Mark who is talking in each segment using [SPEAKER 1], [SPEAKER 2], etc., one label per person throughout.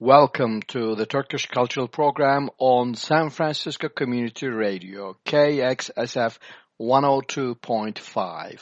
[SPEAKER 1] Welcome to the Turkish Cultural Program on San Francisco Community Radio, KXSF 102.5.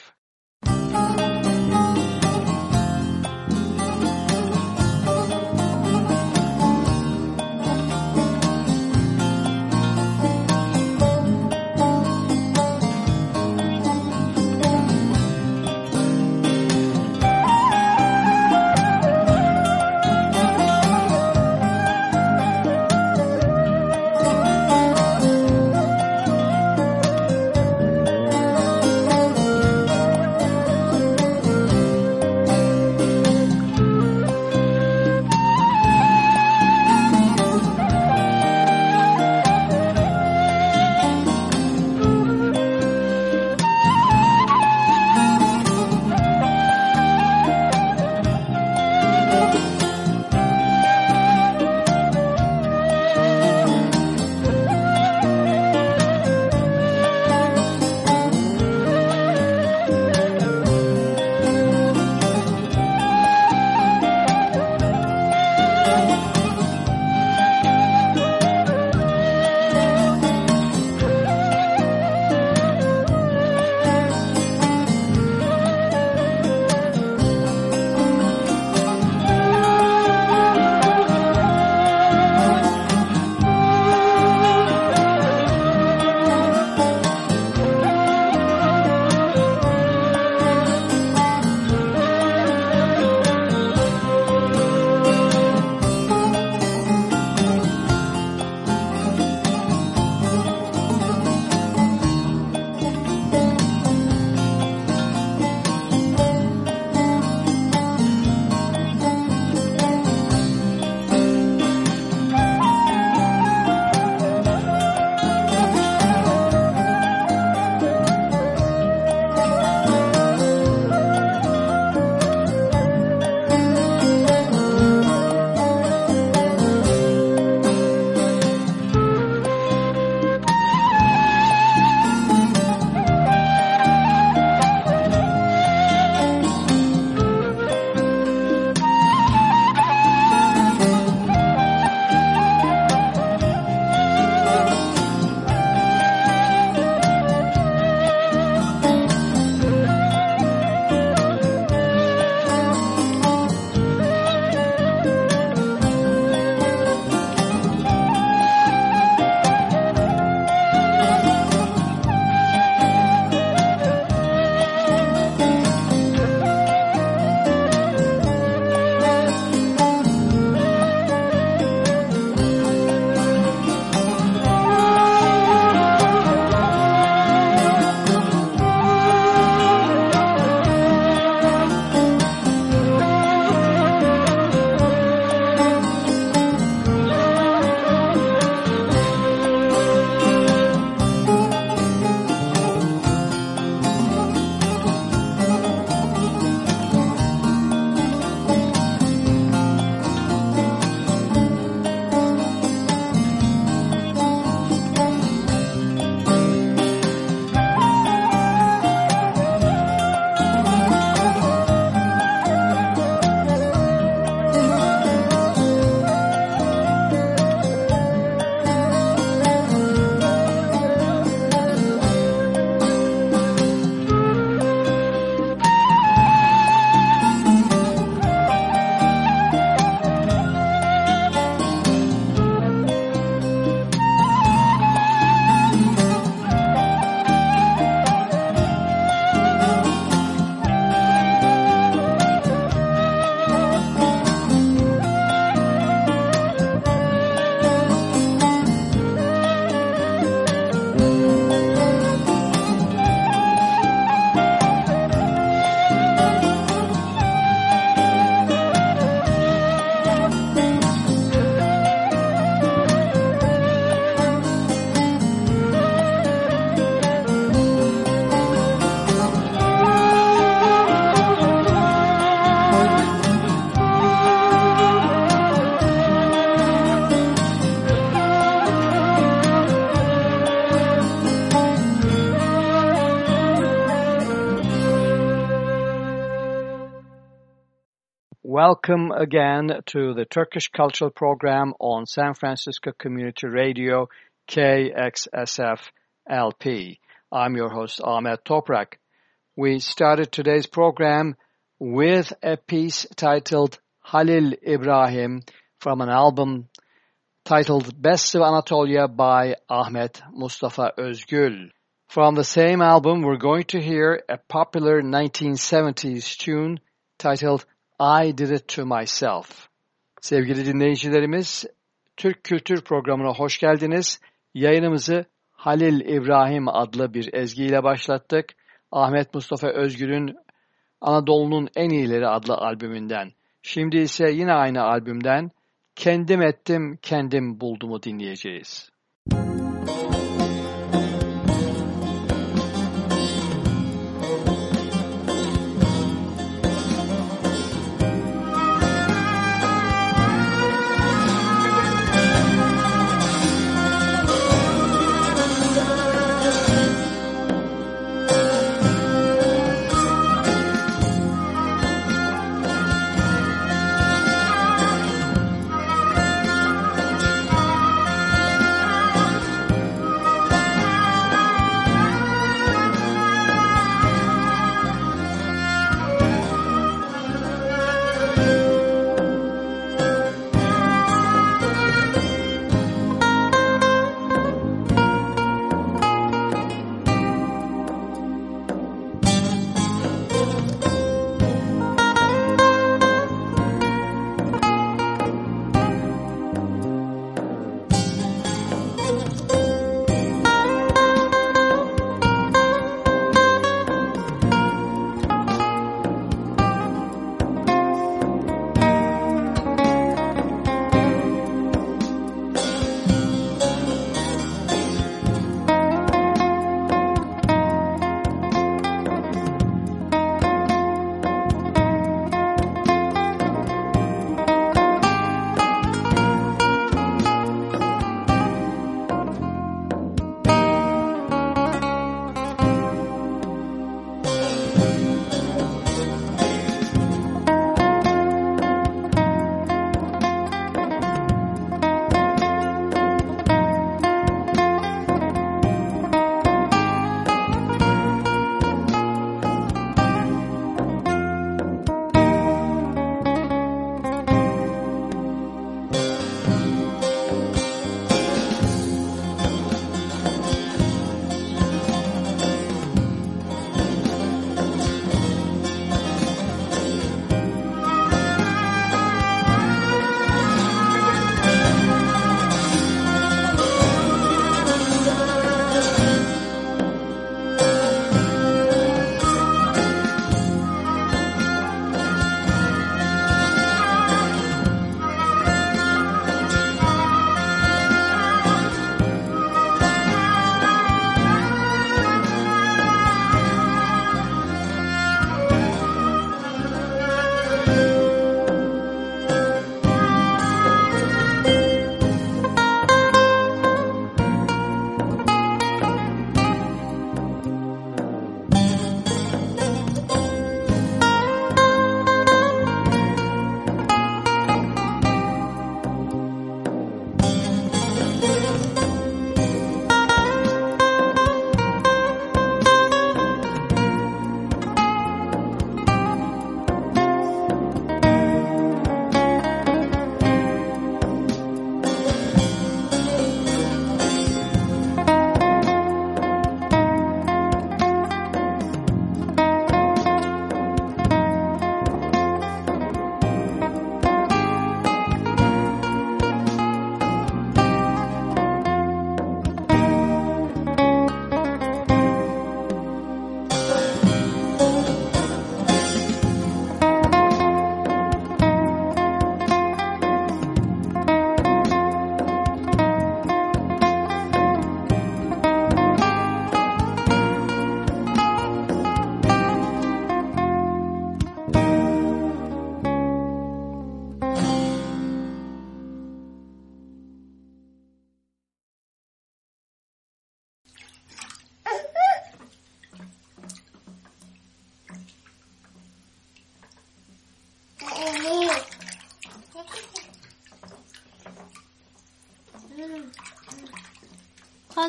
[SPEAKER 1] Welcome again to the Turkish Cultural Program on San Francisco Community Radio, KXSF LP. I'm your host, Ahmet Toprak. We started today's program with a piece titled Halil Ibrahim from an album titled Best of Anatolia by Ahmet Mustafa Özgül. From the same album, we're going to hear a popular 1970s tune titled I Did It To Myself. Sevgili dinleyicilerimiz, Türk Kültür Programı'na hoş geldiniz. Yayınımızı Halil İbrahim adlı bir ezgiyle başlattık. Ahmet Mustafa Özgür'ün Anadolu'nun En İyileri adlı albümünden. Şimdi ise yine aynı albümden Kendim Ettim Kendim Buldumu dinleyeceğiz.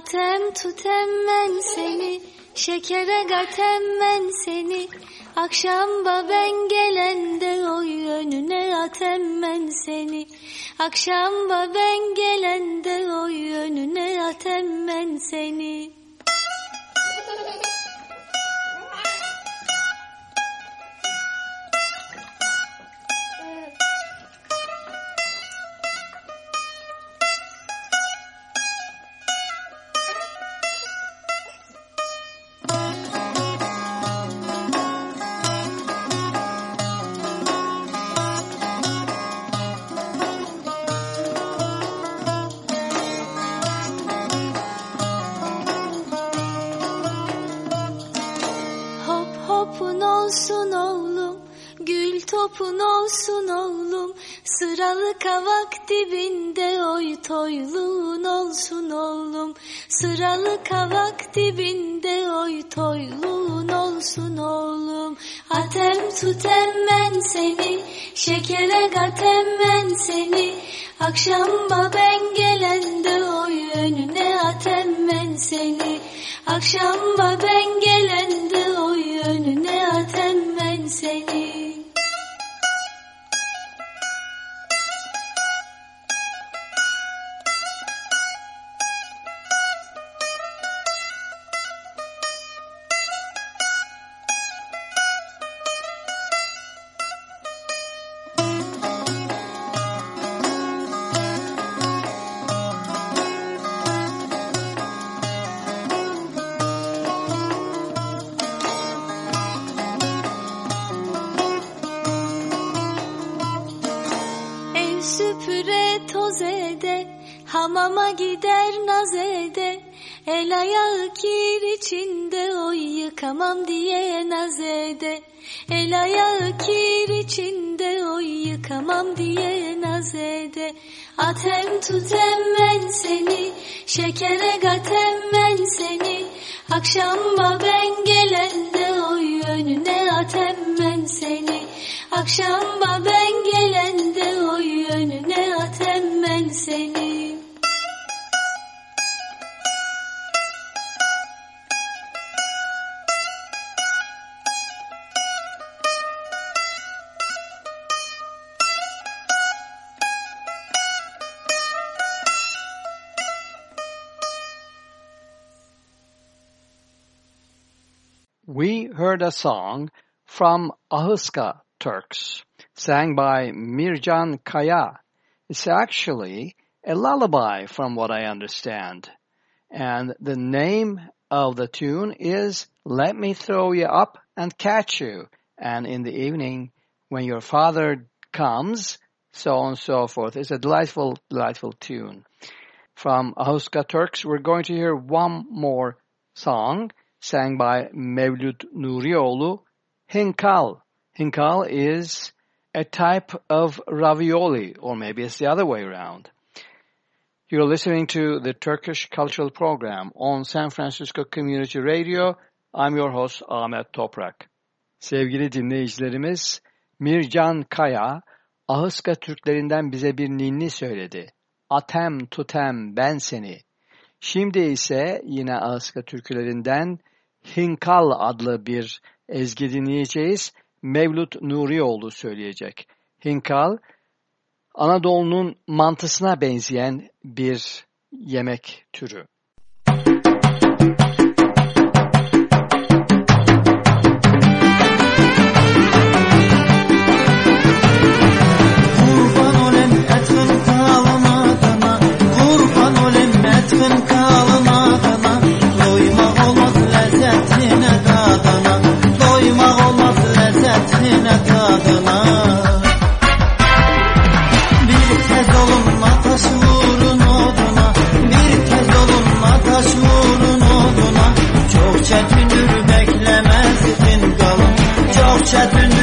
[SPEAKER 2] Atem tutem ben seni, şekere gatem ben seni. Akşam ben gelende oy önüne atem ben seni. Akşam ben gelende Sıralı kavak dibinde oy toyluğun olsun oğlum. Atem tutem ben seni Şekere gatem ben seni. Akşamba ben gelende oy önüne atem ben seni. Akşamba ben Atem tutem ben seni Şekere gatem ben seni. Akşamba ben gelende oy önüne atem ben seni. Akşamba ben gelende oy önüne atem ben seni
[SPEAKER 1] heard a song from Ahıska Turks, sang by Mircan Kaya. It's actually a lullaby from what I understand. And the name of the tune is Let Me Throw You Up and Catch You. And in the evening, when your father comes, so on and so forth. It's a delightful, delightful tune. From Ahıska Turks, we're going to hear one more song sang by Mevlüt Nurioğlu, Hinkal. Hinkal is a type of ravioli, or maybe it's the other way around. You're listening to the Turkish Cultural Program on San Francisco Community Radio. I'm your host Ahmet Toprak. Sevgili dinleyicilerimiz, Mircan Kaya, Ahıska Türklerinden bize bir ninni söyledi. Atem tutem ben seni. Şimdi ise yine Ahıska türkülerinden Hinkal adlı bir ezgi dinleyeceğiz. Mevlut Nurioğlu söyleyecek. Hinkal, Anadolu'nun mantısına benzeyen bir yemek türü.
[SPEAKER 3] çetin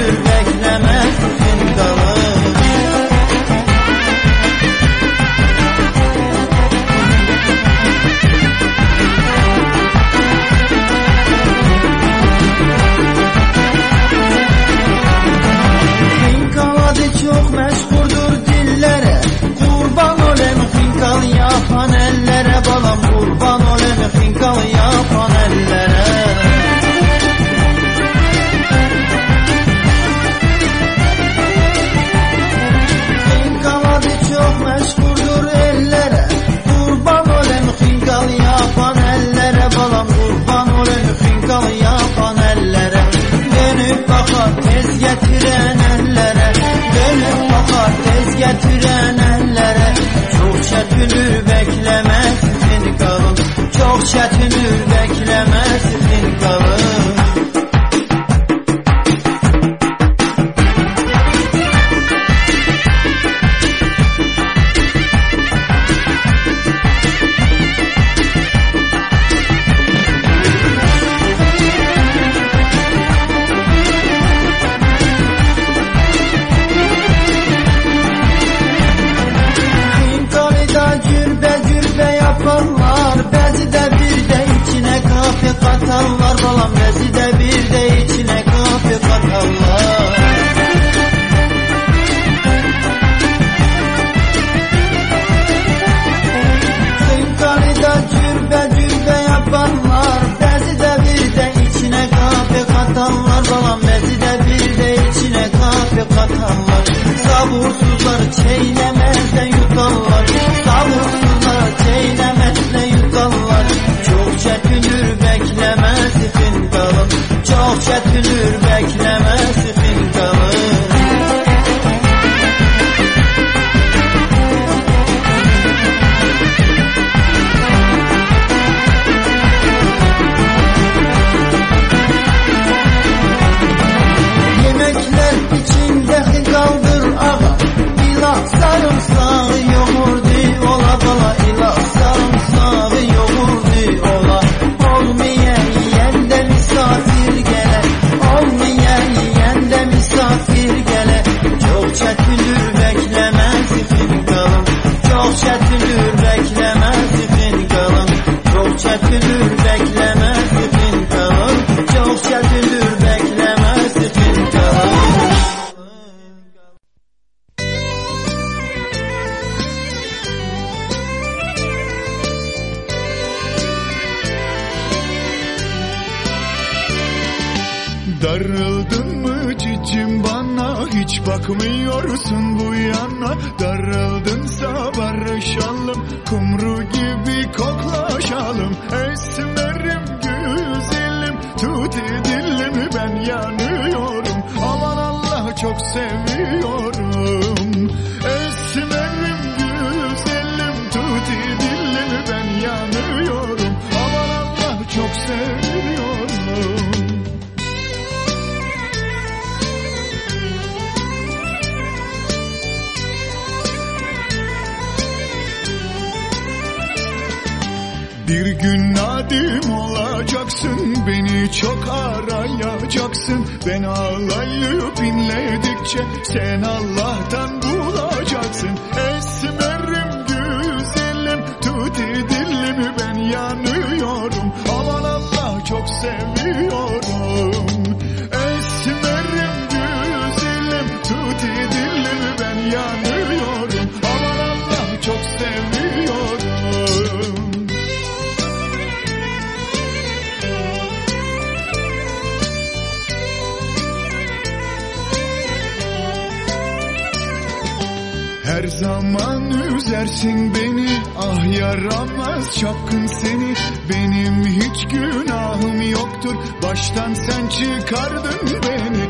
[SPEAKER 3] zaman üzersin beni. Ah yaramaz çapkın seni. Benim hiç günahım yoktur. Baştan sen çıkardın beni.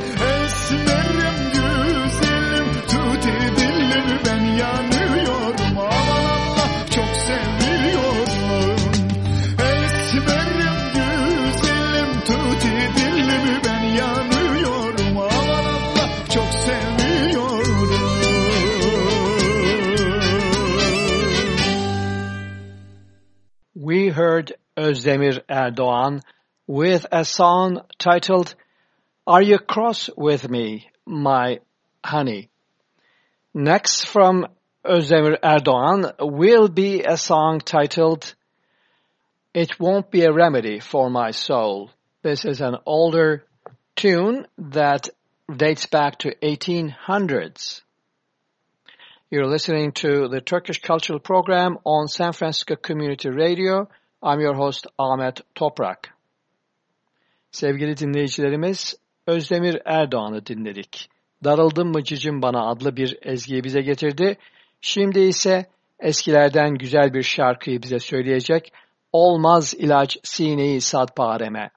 [SPEAKER 3] Esmerim güzelim Tut dilimi ben yanıyorum
[SPEAKER 1] heard Özdemir Erdoğan with a song titled Are You Cross With Me, My Honey? Next from Özdemir Erdoğan will be a song titled It Won't Be a Remedy for My Soul. This is an older tune that dates back to 1800s. You're listening to the Turkish Cultural Program on San Francisco Community Radio. I'm your host Ahmet Toprak. Sevgili dinleyicilerimiz, Özdemir Erdoğan'ı dinledik. Darıldın mı cicim bana adlı bir ezgiyi bize getirdi. Şimdi ise eskilerden güzel bir şarkıyı bize söyleyecek. Olmaz ilaç sineyi sadpareme.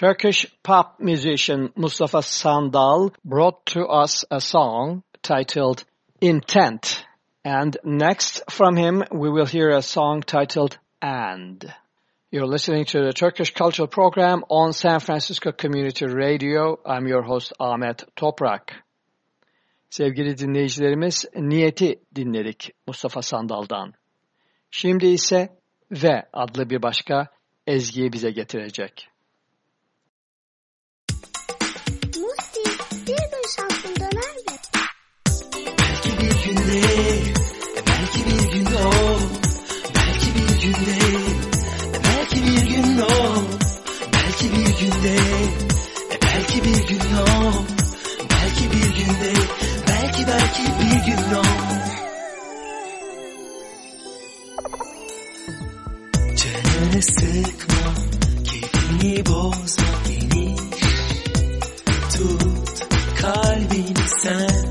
[SPEAKER 1] Turkish pop musician Mustafa Sandal brought to us a song titled Intent. And next from him, we will hear a song titled And. You're listening to the Turkish Cultural Program on San Francisco Community Radio. I'm your host Ahmet Toprak. Sevgili dinleyicilerimiz, Niyeti dinledik Mustafa Sandal'dan. Şimdi ise Ve adlı bir başka ezgiyi bize getirecek.
[SPEAKER 4] Günde, belki bir gün o, belki bir günde, belki bir gün o, belki bir günde, belki bir gün o, belki bir günde, belki belki bir gün o. Canını sıkma, keyfini bozma geniş, tut kalbini sen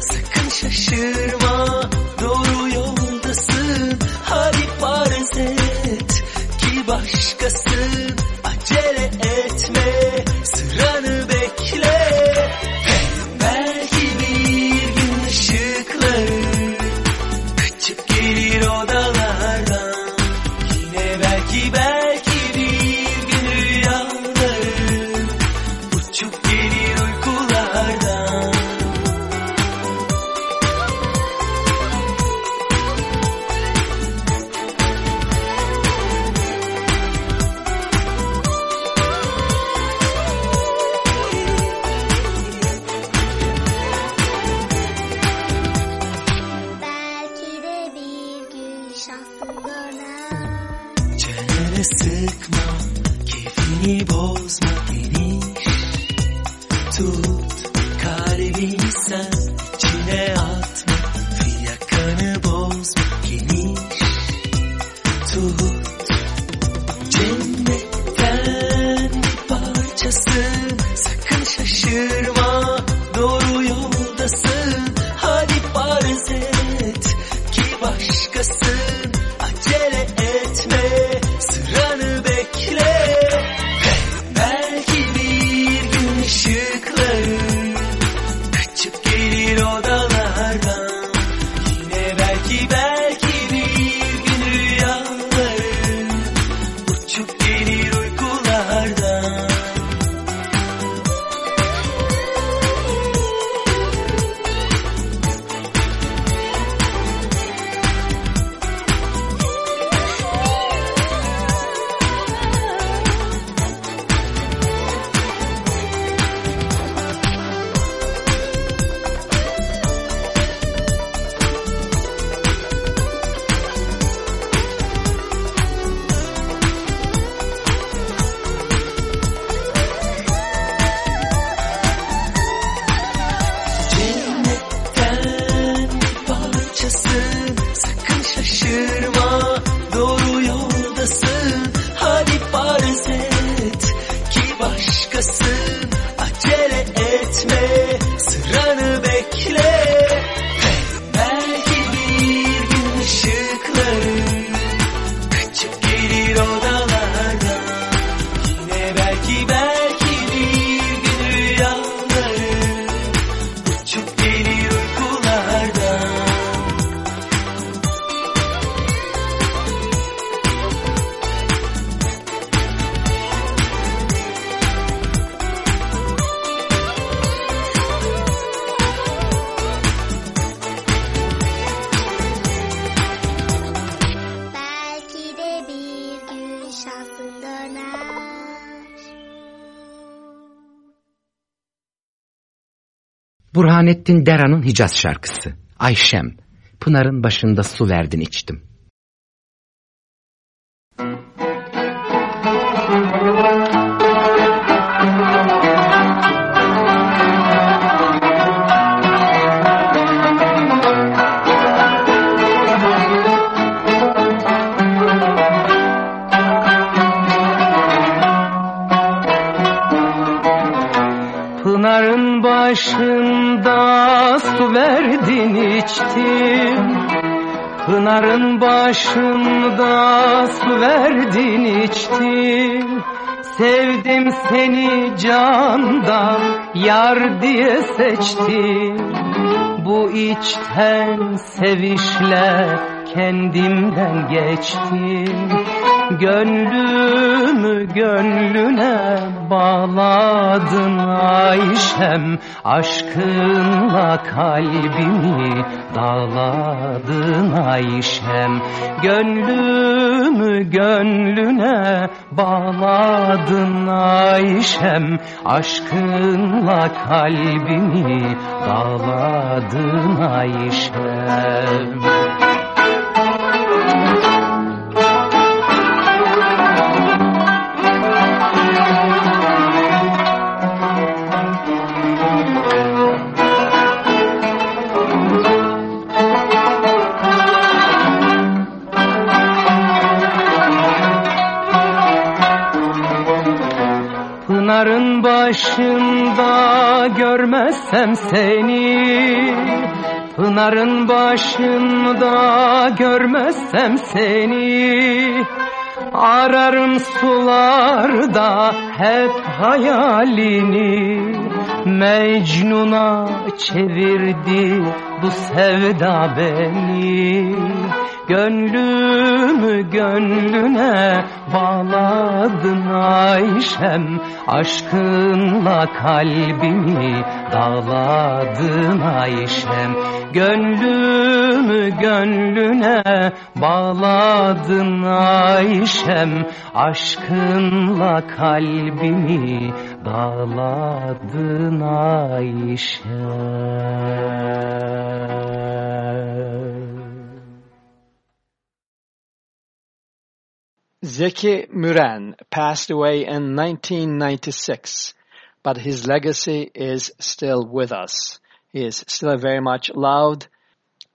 [SPEAKER 4] Sakın şaşırma Doğru yoldasın. Hadi farz et Ki başkasın. Acele etme
[SPEAKER 5] سیک ما، کیفی نی بوز تو.
[SPEAKER 6] Burhanettin Dera'nın Hicaz şarkısı. Ayşem. Pınar'ın başında su verdin içtim.
[SPEAKER 7] Seçtim. Bu içten sevişle kendimden geçtim. Gönlümü gönlüne bağladın Ayşem. Aşkınla kalbimi dağladın Ayşem. Gönlümü gönlüne bağladın Ayşem. Aşkınla kalbimi dağladın Ayşem başında görmezsem seni Pınarın başında görmezsem seni Ararım sularda hep hayalini Mecnun'a çevirdi bu sevda beni Gönlümü gönlüne bağladın Ayşem Aşkınla kalbimi dağladın Ayşem. Gönlümü gönlüne bağladın Ayşem Aşkınla kalbimi dağladın Ayşem
[SPEAKER 1] Zeki Müren passed away in 1996, but his legacy is still with us. He is still very much loved.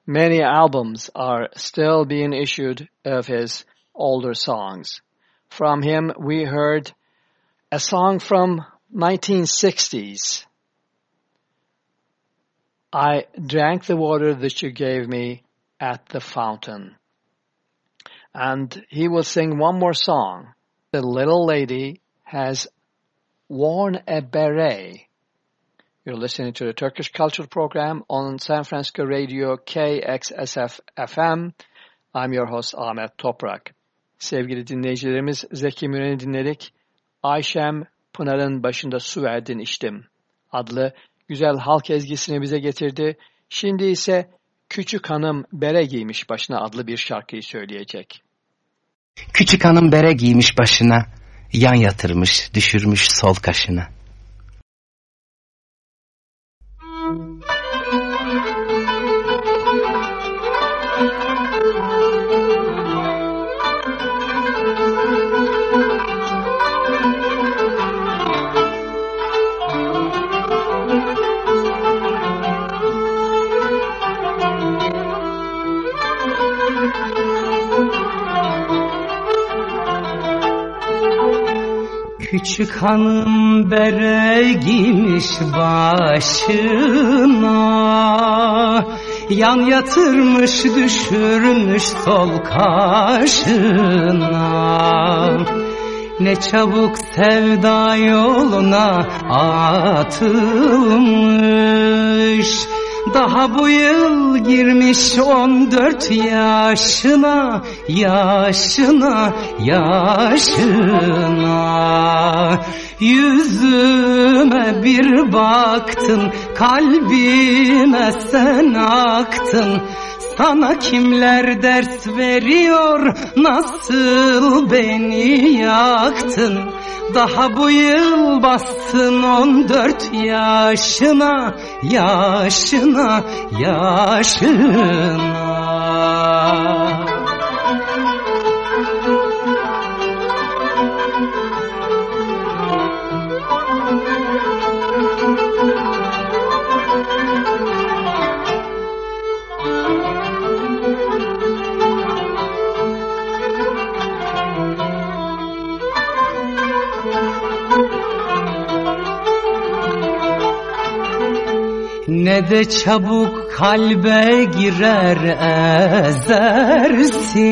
[SPEAKER 1] Many albums are still being issued of his older songs. From him we heard a song from 1960s. I drank the water that you gave me at the fountain and he will sing one more song. The little lady has worn a beret. You're listening to the Turkish Culture Program on San Francisco Radio KXSF FM. I'm your host Ahmet Toprak. Sevgili dinleyicilerimiz Zeki Müren'i dinledik. Ayşem Pınar'ın başında su verdin içtim adlı güzel halk ezgisini bize getirdi. Şimdi ise Küçük Hanım Bere Giymiş Başına adlı bir şarkıyı söyleyecek.
[SPEAKER 6] Küçük hanım bere giymiş başına, yan yatırmış, düşürmüş sol kaşına.
[SPEAKER 7] Küçük hanım bere giymiş başına. Yan yatırmış düşürmüş sol kaşına. Ne çabuk sevda yoluna atılmış daha bu yıl girmiş on dört yaşına, yaşına, yaşına. Yüzüme bir baktın, kalbime sen aktın. Sana kimler ders veriyor, nasıl beni yaktın? Daha bu yıl bastın on dört yaşına, yaşına, yaşına. Ne de çabuk kalbe girer ezersin.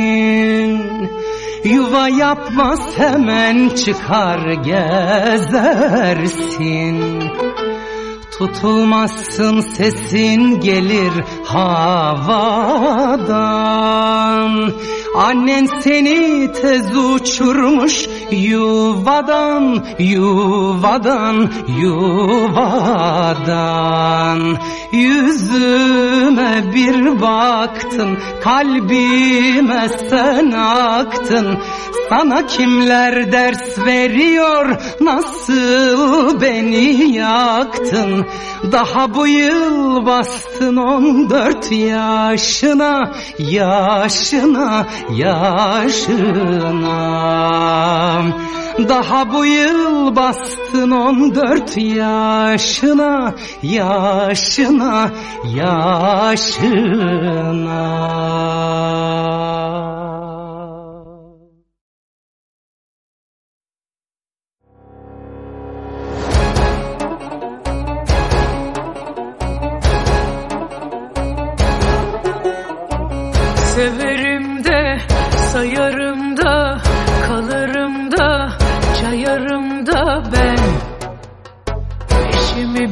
[SPEAKER 7] Yuva yapmaz hemen çıkar gezersin. Tutulmazsın sesin gelir havadan. Annen seni tez uçurmuş yuvadan, yuvadan, yuvadan Yüzüme bir baktın, kalbime sen aktın sana kimler ders veriyor nasıl beni yaktın? Daha bu yıl bastın on dört yaşına Yaşına yaşına daha bu yıl bastın on dört yaşına, yaşına, yaşına.
[SPEAKER 8] Severim de, sayarım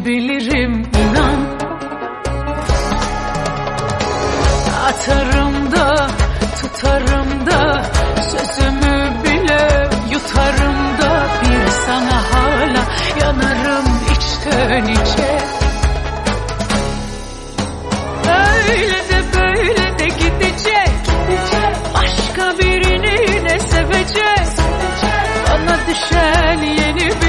[SPEAKER 8] bilirim inan. Atarım da, tutarım da, sözümü bile yutarım da. Bir sana hala yanarım içten içe. Öyle de böyle de gidecek. Başka birini ne sevecek. Bana düşen yeni bir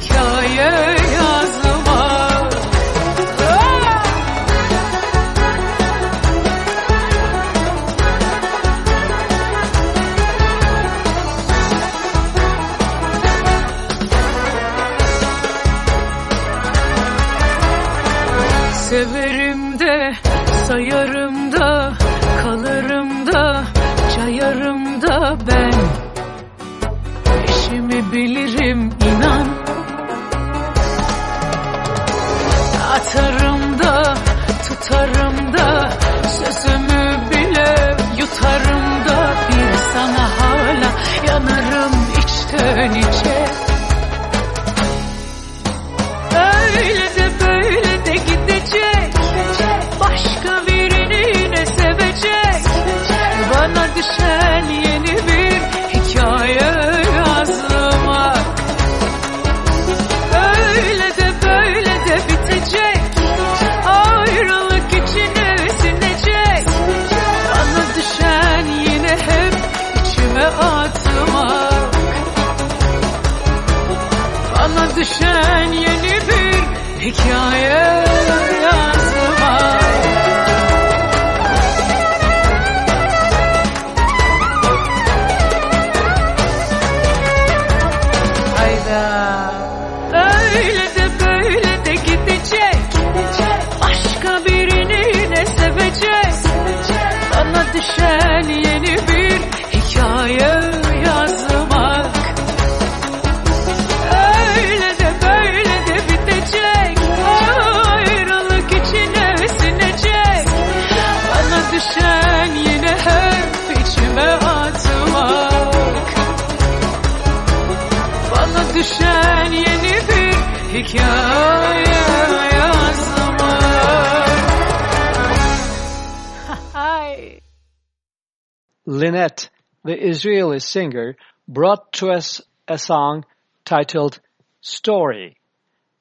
[SPEAKER 8] 跳跃。
[SPEAKER 1] Linet, the Israeli singer, brought to us a song titled Story,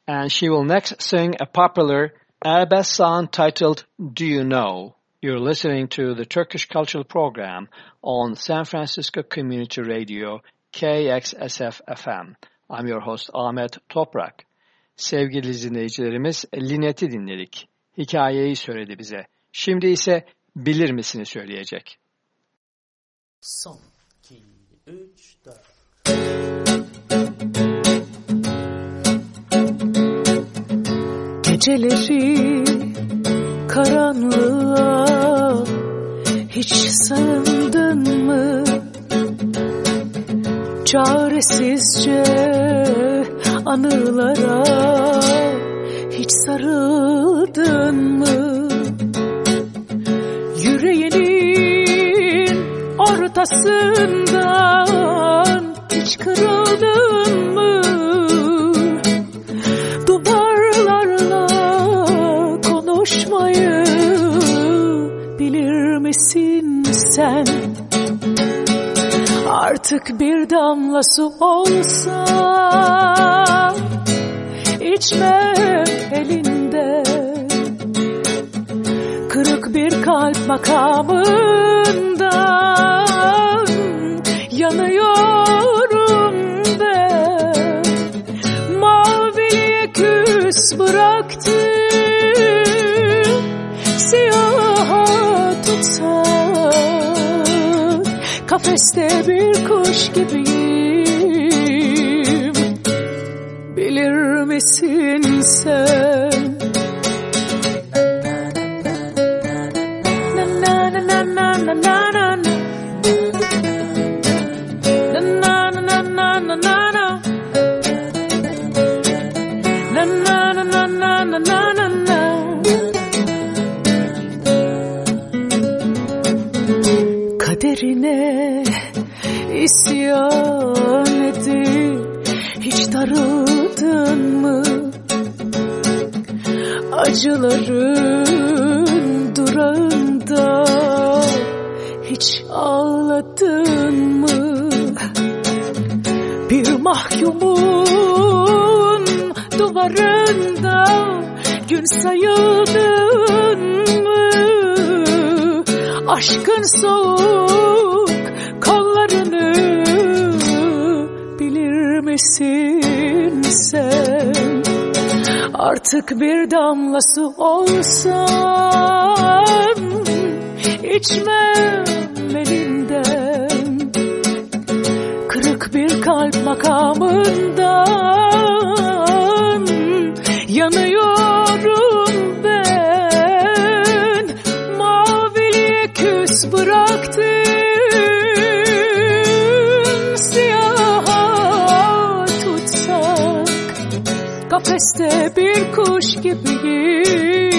[SPEAKER 1] and she will next sing a popular Arabesk song titled Do You Know? You're listening to the Turkish Cultural Program on San Francisco Community Radio, KXSF FM. I'm your host Ahmet Toprak. Sevgili dinleyicilerimiz Linet'i dinledik. Hikayeyi söyledi bize. Şimdi ise bilir misini söyleyecek.
[SPEAKER 9] Son. 2, 3, 4.
[SPEAKER 8] Geceleri karanlığa hiç sandın mı? Çaresizce anılara hiç sarıldın mı? Ortasından hiç kırıldın mı? Duvarlarla konuşmayı bilir misin sen? Artık bir damla su olsa içme elinde bir kalp makamından yanıyorum ben. Maviliğe küs bıraktım siyaha tutsak. Kafeste bir kuş gibiyim. Bilir misin sen? Kaderine isyan edip hiç darıldın mı? Acıların durağında hiç ağladın mı? Bir mahkumun duvarında gün sayıldın mı? Aşkın soğuk kollarını bilir misin sen? Artık bir damla su olsam içmem makamından yanıyorum ben. Maviliğe küs bıraktım siyaha tutsak. Kafeste bir kuş gibiyim.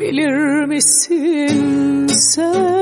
[SPEAKER 8] Bilir misin sen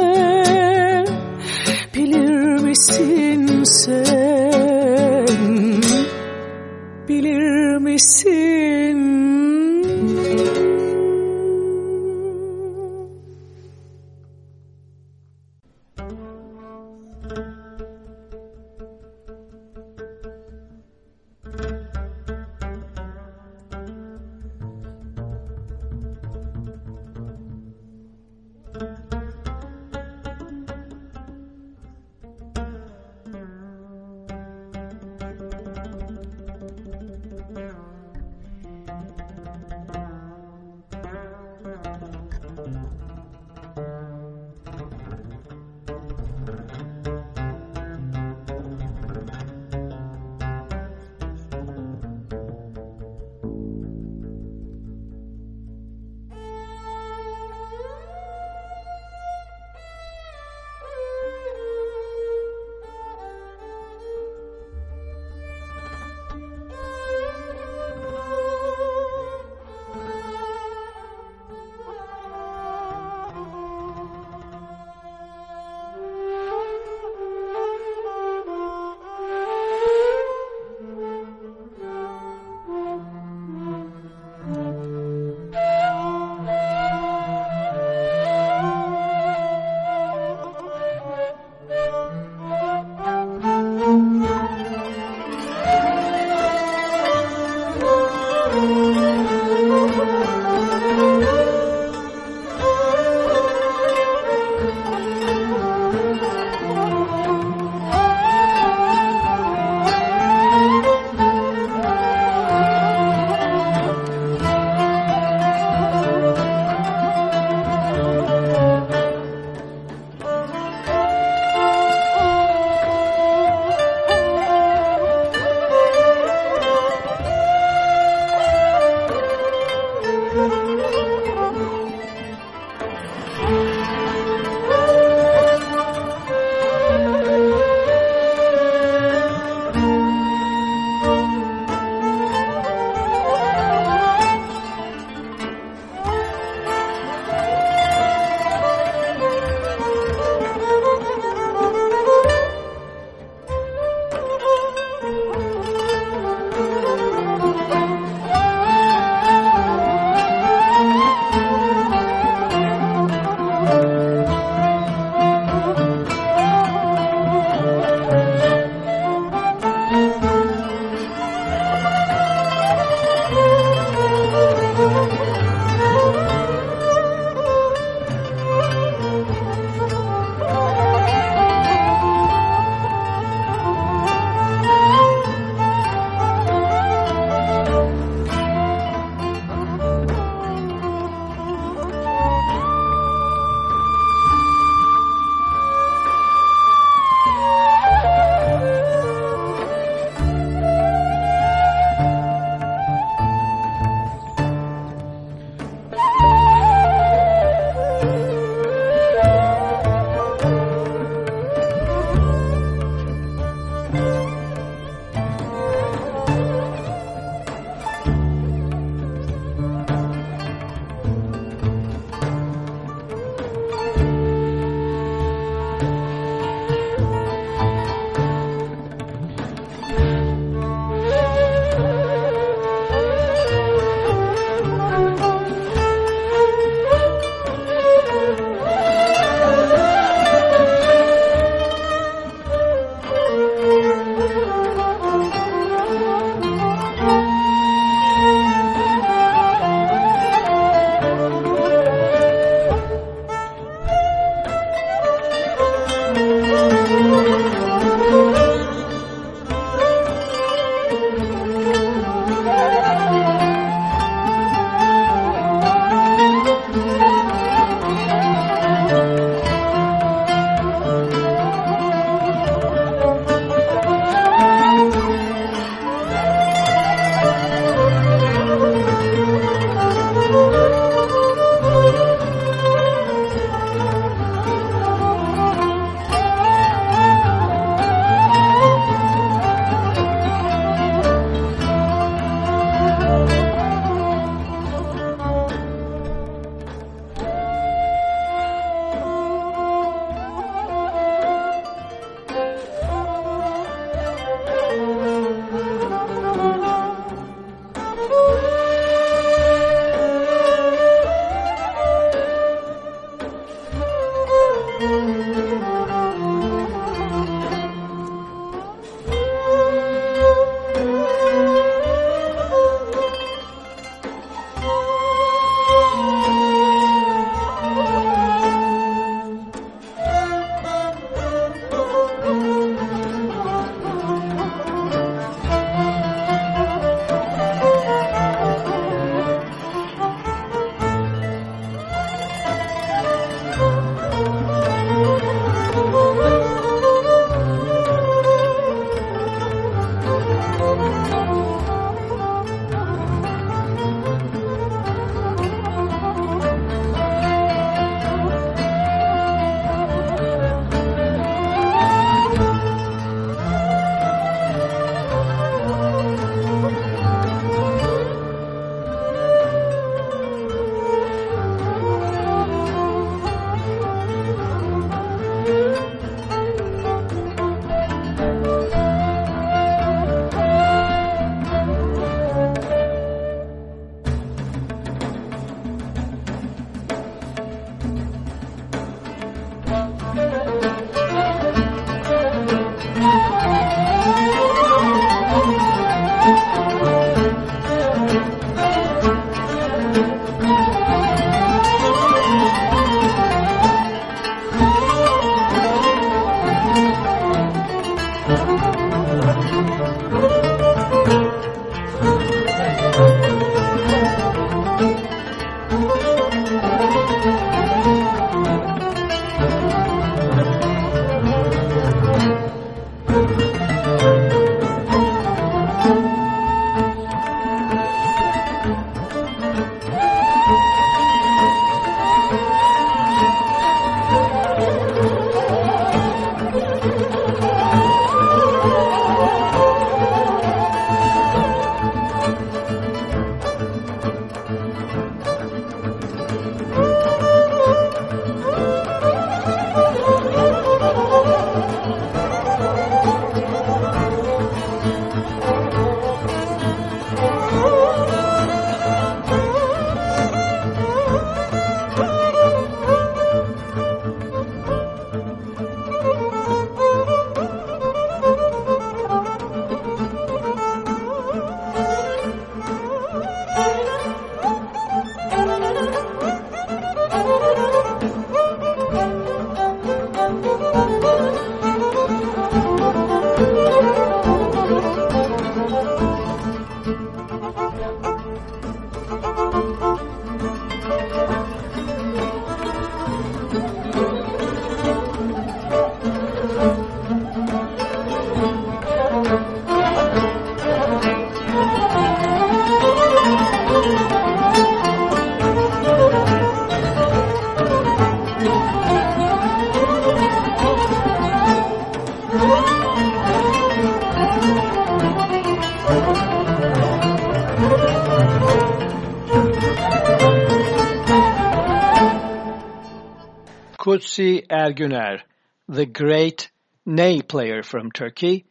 [SPEAKER 1] Kudsi Ergüner, the great ney player from Turkey,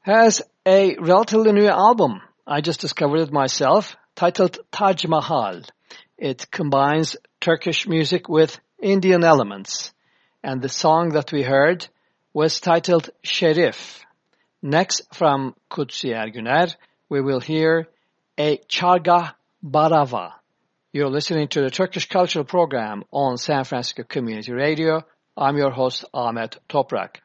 [SPEAKER 1] has a relatively new album. I just discovered it myself, titled Taj Mahal. It combines Turkish music with Indian elements. And the song that we heard was titled Sherif. Next from Kudsi Ergüner, we will hear a Chargah Bhairava. You're listening to the Turkish Cultural Program on San Francisco Community Radio. I'm your host Ahmet Toprak.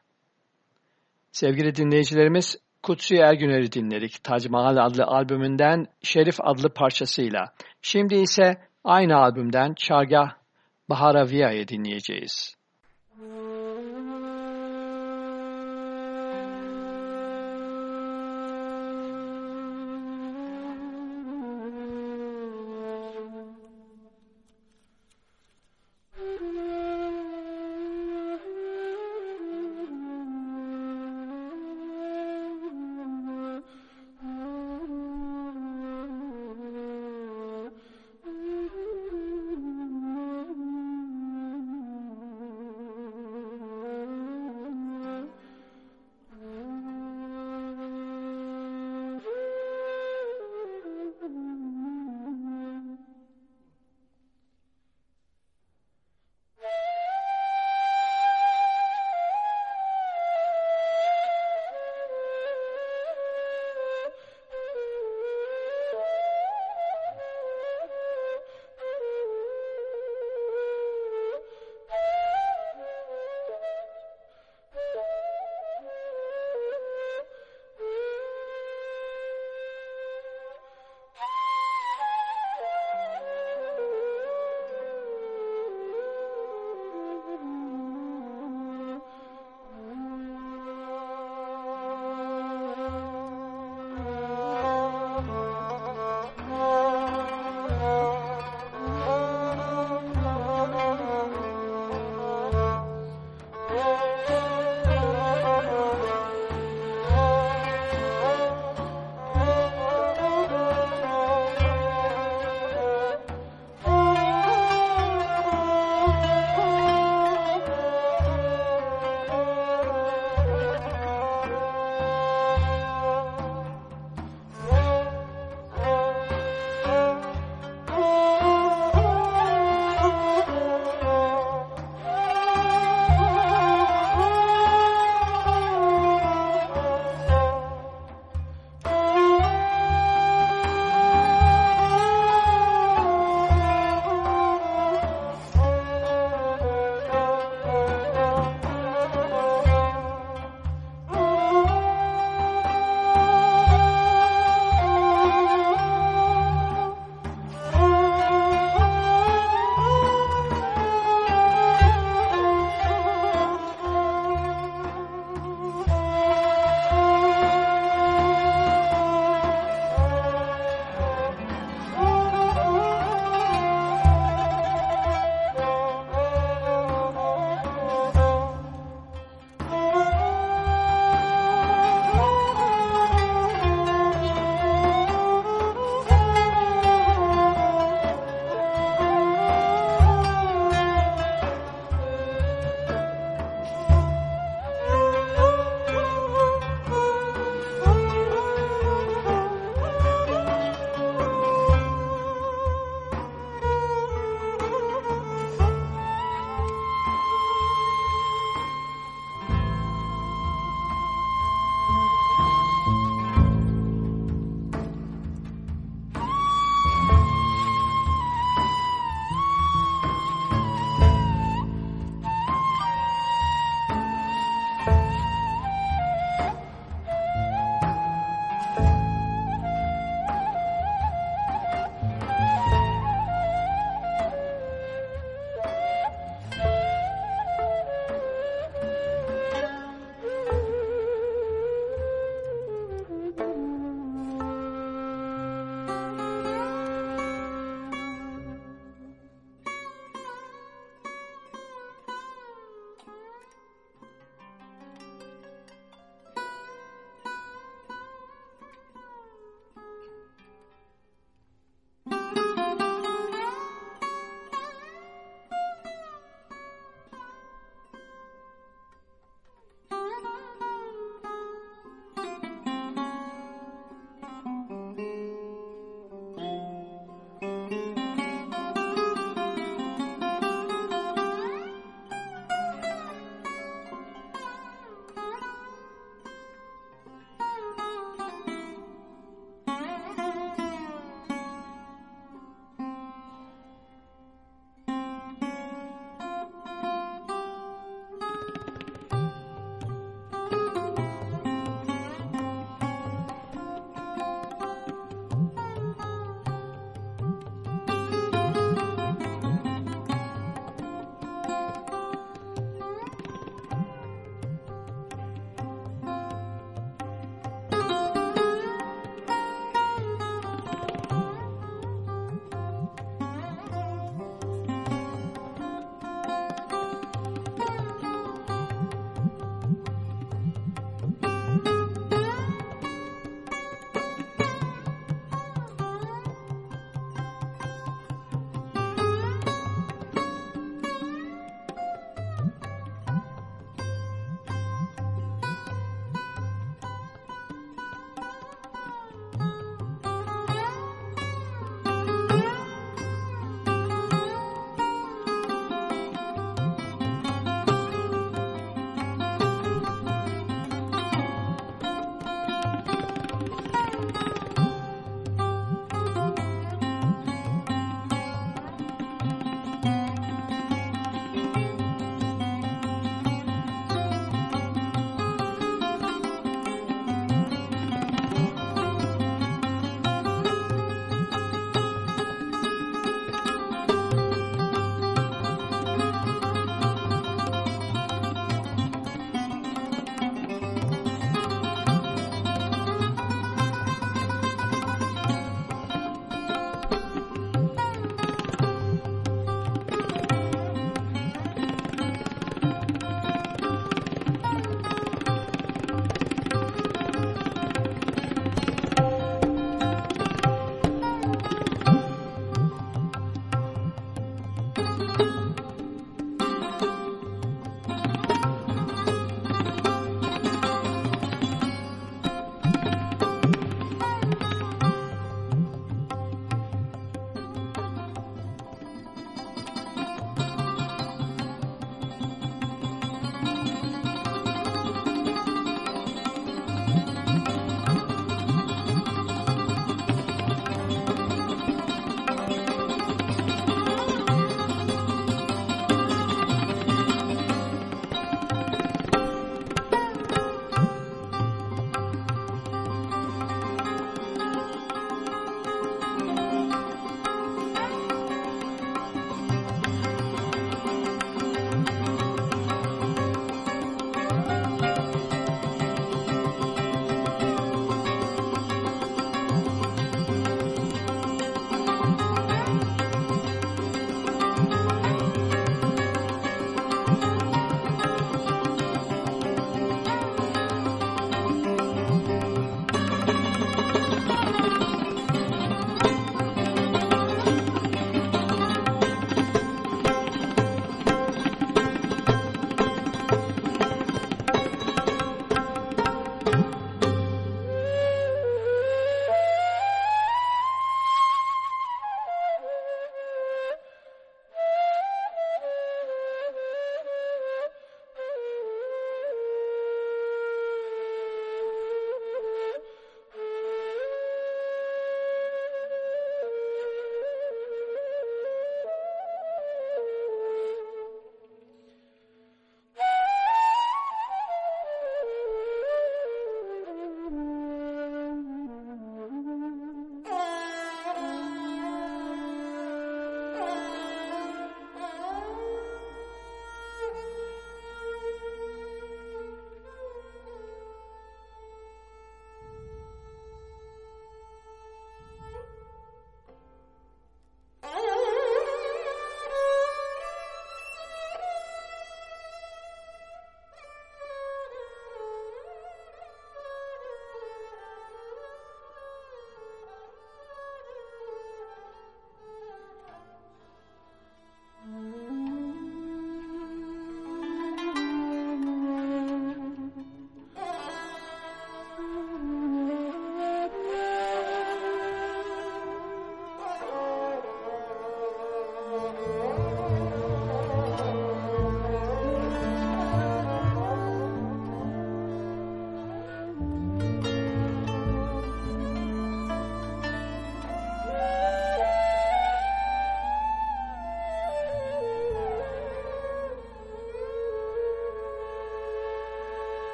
[SPEAKER 1] Sevgili dinleyicilerimiz, Kutsi Ergüner'i dinledik. Tac Mahal adlı albümünden Şerif adlı parçasıyla. Şimdi ise aynı albümden Çargah Baharaviya'yı dinleyeceğiz.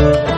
[SPEAKER 3] Thank you.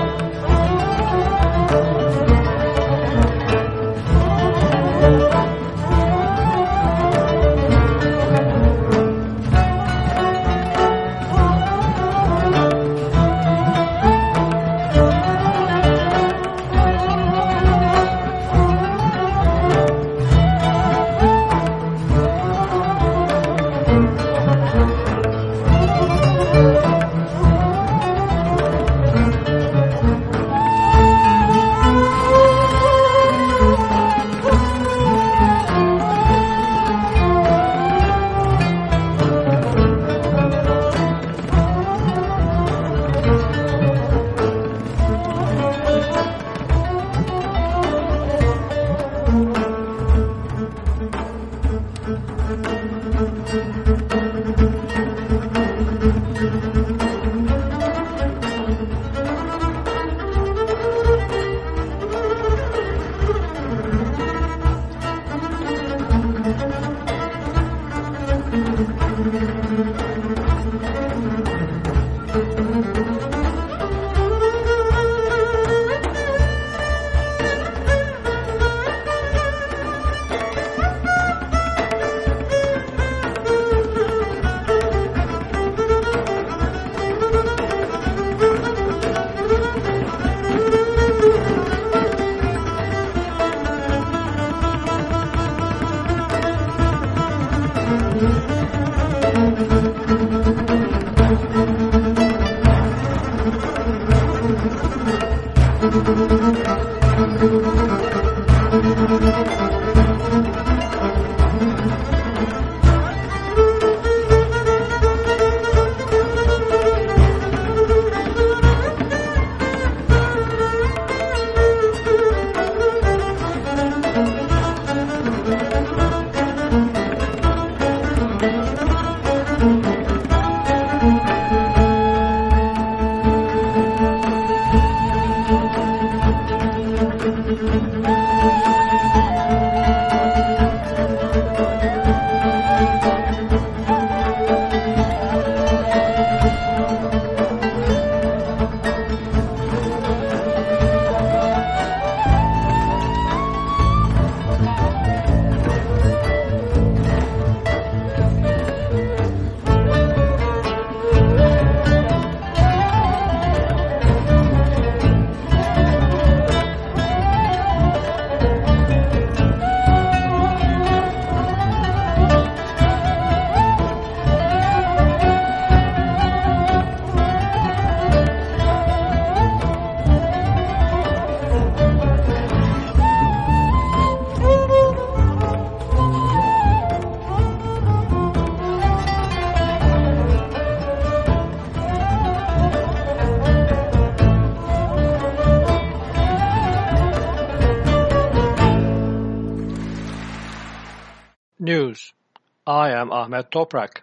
[SPEAKER 1] Ahmet Toprak.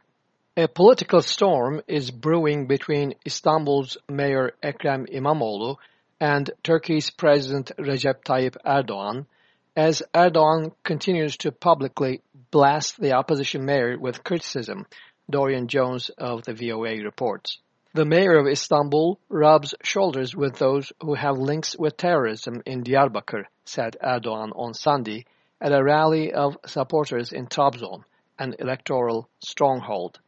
[SPEAKER 1] A political storm is brewing between Istanbul's Mayor Ekrem İmamoğlu and Turkey's President Recep Tayyip Erdogan as Erdogan continues to publicly blast the opposition mayor with criticism, Dorian Jones of the VOA reports. The mayor of Istanbul rubs shoulders with those who have links with terrorism in Diyarbakir, said Erdogan on Sunday at a rally of supporters in Trabzon, an electoral stronghold.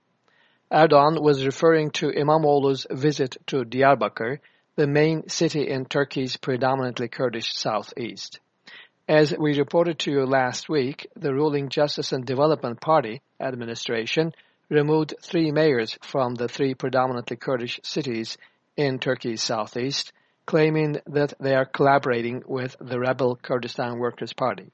[SPEAKER 1] Erdogan was referring to İmamoğlu's visit to Diyarbakir, the main city in Turkey's predominantly Kurdish southeast. As we reported to you last week, the ruling Justice and Development Party administration removed three mayors from the three predominantly Kurdish cities in Turkey's southeast, claiming that they are collaborating with the rebel Kurdistan Workers' Party.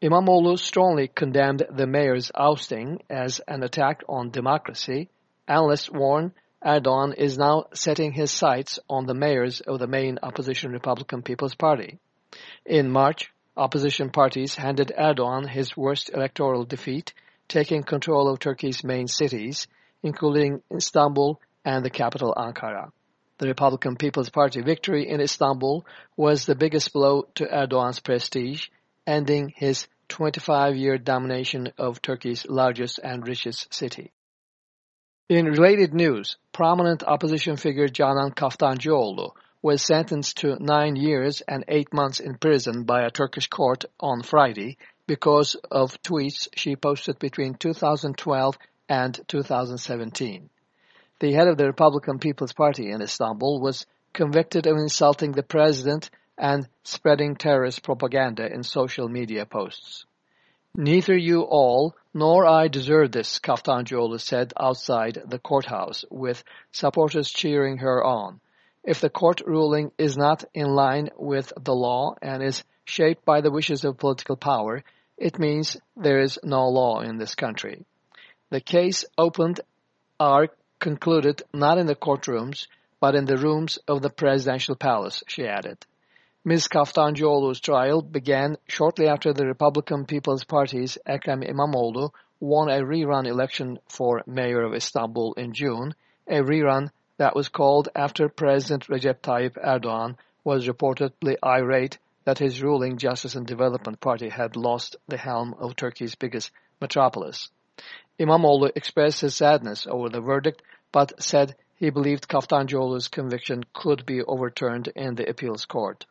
[SPEAKER 1] İmamoğlu strongly condemned the mayor's ousting as an attack on democracy. Analysts warn Erdogan is now setting his sights on the mayors of the main opposition Republican People's Party. In March, opposition parties handed Erdogan his worst electoral defeat, taking control of Turkey's main cities, including Istanbul and the capital Ankara. The Republican People's Party victory in Istanbul was the biggest blow to Erdogan's prestige, ending his 25-year domination of Turkey's largest and richest city. In related news, prominent opposition figure Canan Kaftancıoğlu was sentenced to nine years and eight months in prison by a Turkish court on Friday because of tweets she posted between 2012 and 2017. The head of the Republican People's Party in Istanbul was convicted of insulting the president and spreading terrorist propaganda in social media posts. Neither you all nor I deserve this, Kaftancıoğlu said outside the courthouse, with supporters cheering her on. If the court ruling is not in line with the law and is shaped by the wishes of political power, it means there is no law in this country. The case opened are concluded not in the courtrooms, but in the rooms of the presidential palace, she added. Ms. Kaftancıoğlu's trial began shortly after the Republican People's Party's Ekrem İmamoğlu won a rerun election for mayor of Istanbul in June, a rerun that was called after President Recep Tayyip Erdogan was reportedly irate that his ruling Justice and Development Party had lost the helm of Turkey's biggest metropolis. İmamoğlu expressed his sadness over the verdict, but said he believed Kaftancıoğlu's conviction could be overturned in the appeals court.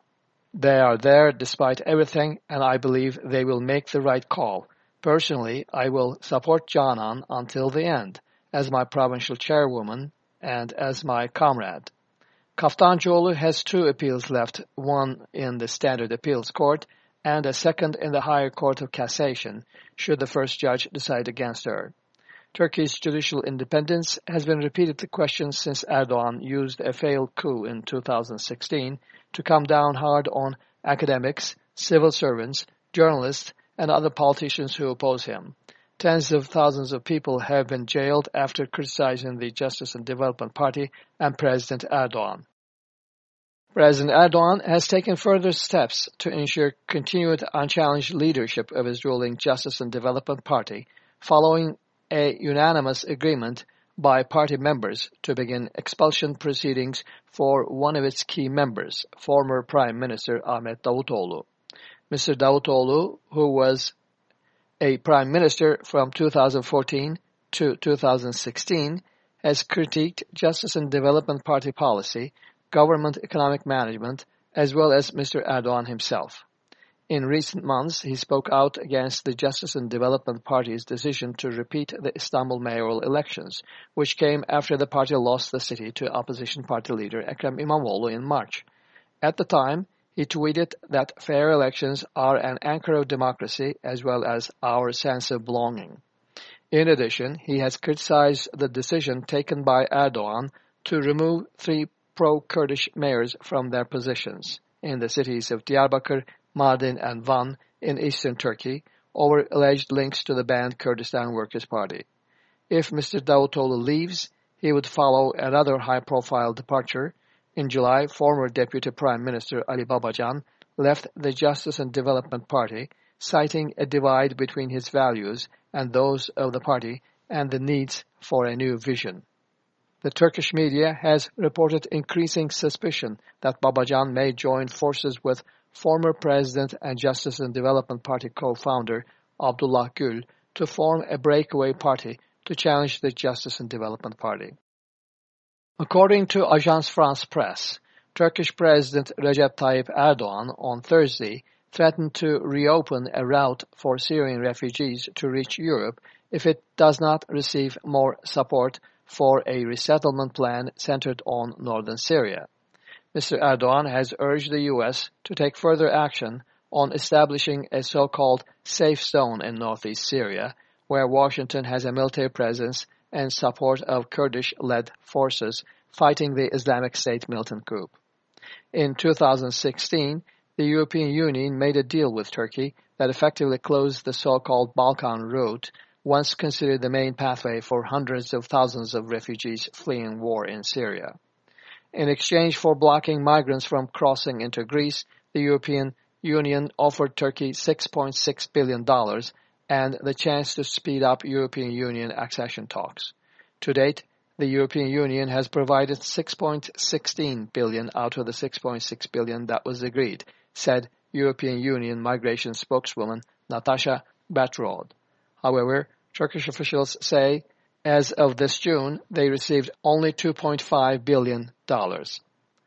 [SPEAKER 1] They are there despite everything, and I believe they will make the right call. Personally, I will support Canan until the end, as my provincial chairwoman and as my comrade. Kaftancıoğlu has two appeals left, one in the Standard Appeals Court and a second in the Higher Court of Cassation, should the first judge decide against her. Turkey's judicial independence has been repeatedly questioned since Erdogan used a failed coup in 2016 to come down hard on academics, civil servants, journalists, and other politicians who oppose him. Tens of thousands of people have been jailed after criticizing the Justice and Development Party and President Erdogan. President Erdogan has taken further steps to ensure continued unchallenged leadership of his ruling Justice and Development Party following a unanimous agreement by party members to begin expulsion proceedings for one of its key members, former Prime Minister Ahmet Davutoğlu. Mr. Davutoğlu, who was a prime minister from 2014 to 2016, has critiqued Justice and Development Party policy, government economic management, as well as Mr. Erdogan himself. In recent months, he spoke out against the Justice and Development Party's decision to repeat the Istanbul mayoral elections, which came after the party lost the city to opposition party leader Ekrem İmamoğlu in March. At the time, he tweeted that fair elections are an anchor of democracy as well as our sense of belonging. In addition, he has criticized the decision taken by Erdogan to remove three pro-Kurdish mayors from their positions in the cities of Diyarbakir, Mardin, and Van in eastern Turkey over alleged links to the banned Kurdistan Workers' Party. If Mr. Davutoğlu leaves, he would follow another high-profile departure in July, former Deputy Prime Minister Ali Babacan left the Justice and Development Party, citing a divide between his values and those of the party and the needs for a new vision. The Turkish media has reported increasing suspicion that Babacan may join forces with former President and Justice and Development Party co-founder Abdullah Gül to form a breakaway party to challenge the Justice and Development Party. According to Agence France Presse, Turkish President Recep Tayyip Erdogan on Thursday threatened to reopen a route for Syrian refugees to reach Europe if it does not receive more support for a resettlement plan centered on northern Syria. Mr. Erdogan has urged the U.S. to take further action on establishing a so-called safe zone in northeast Syria, where Washington has a military presence and support of Kurdish-led forces fighting the Islamic State militant group. In 2016, the European Union made a deal with Turkey that effectively closed the so-called Balkan route, once considered the main pathway for hundreds of thousands of refugees fleeing war in Syria. In exchange for blocking migrants from crossing into Greece, the European Union offered Turkey $6.6 billion and the chance to speed up European Union accession talks. To date, the European Union has provided 6.16 billion out of the 6.6 billion that was agreed, said European Union migration spokeswoman Natasha Bertaud. However, Turkish officials say as of this June, they received only $2.5 billion.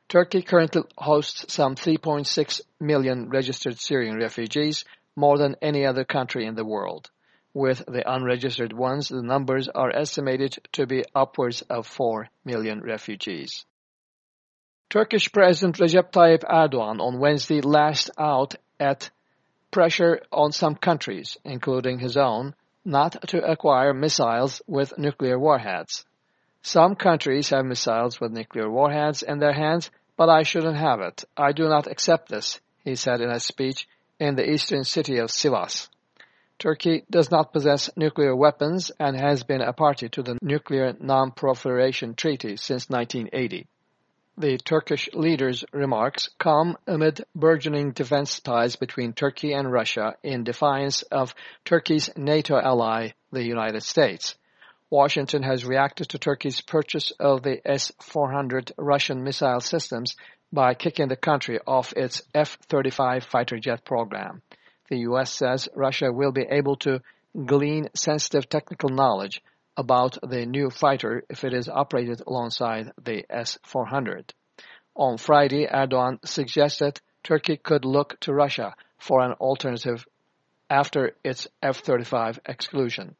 [SPEAKER 1] Turkey currently hosts some 3.6 million registered Syrian refugees, more than any other country in the world. With the unregistered ones, the numbers are estimated to be upwards of 4 million refugees. Turkish President Recep Tayyip Erdogan on Wednesday lashed out at pressure on some countries, including his own, not to acquire missiles with nuclear warheads. Some countries have missiles with nuclear warheads in their hands, but I shouldn't have it. I do not accept this, he said in a speech in the eastern city of Sivas. Turkey does not possess nuclear weapons and has been a party to the Nuclear Non-Proliferation Treaty since 1980. The Turkish leader's remarks come amid burgeoning defense ties between Turkey and Russia in defiance of Turkey's NATO ally, the United States. Washington has reacted to Turkey's purchase of the S-400 Russian missile systems by kicking the country off its F-35 fighter jet program. The U.S. says Russia will be able to glean sensitive technical knowledge about the new fighter if it is operated alongside the S-400. On Friday, Erdogan suggested Turkey could look to Russia for an alternative after its F-35 exclusion.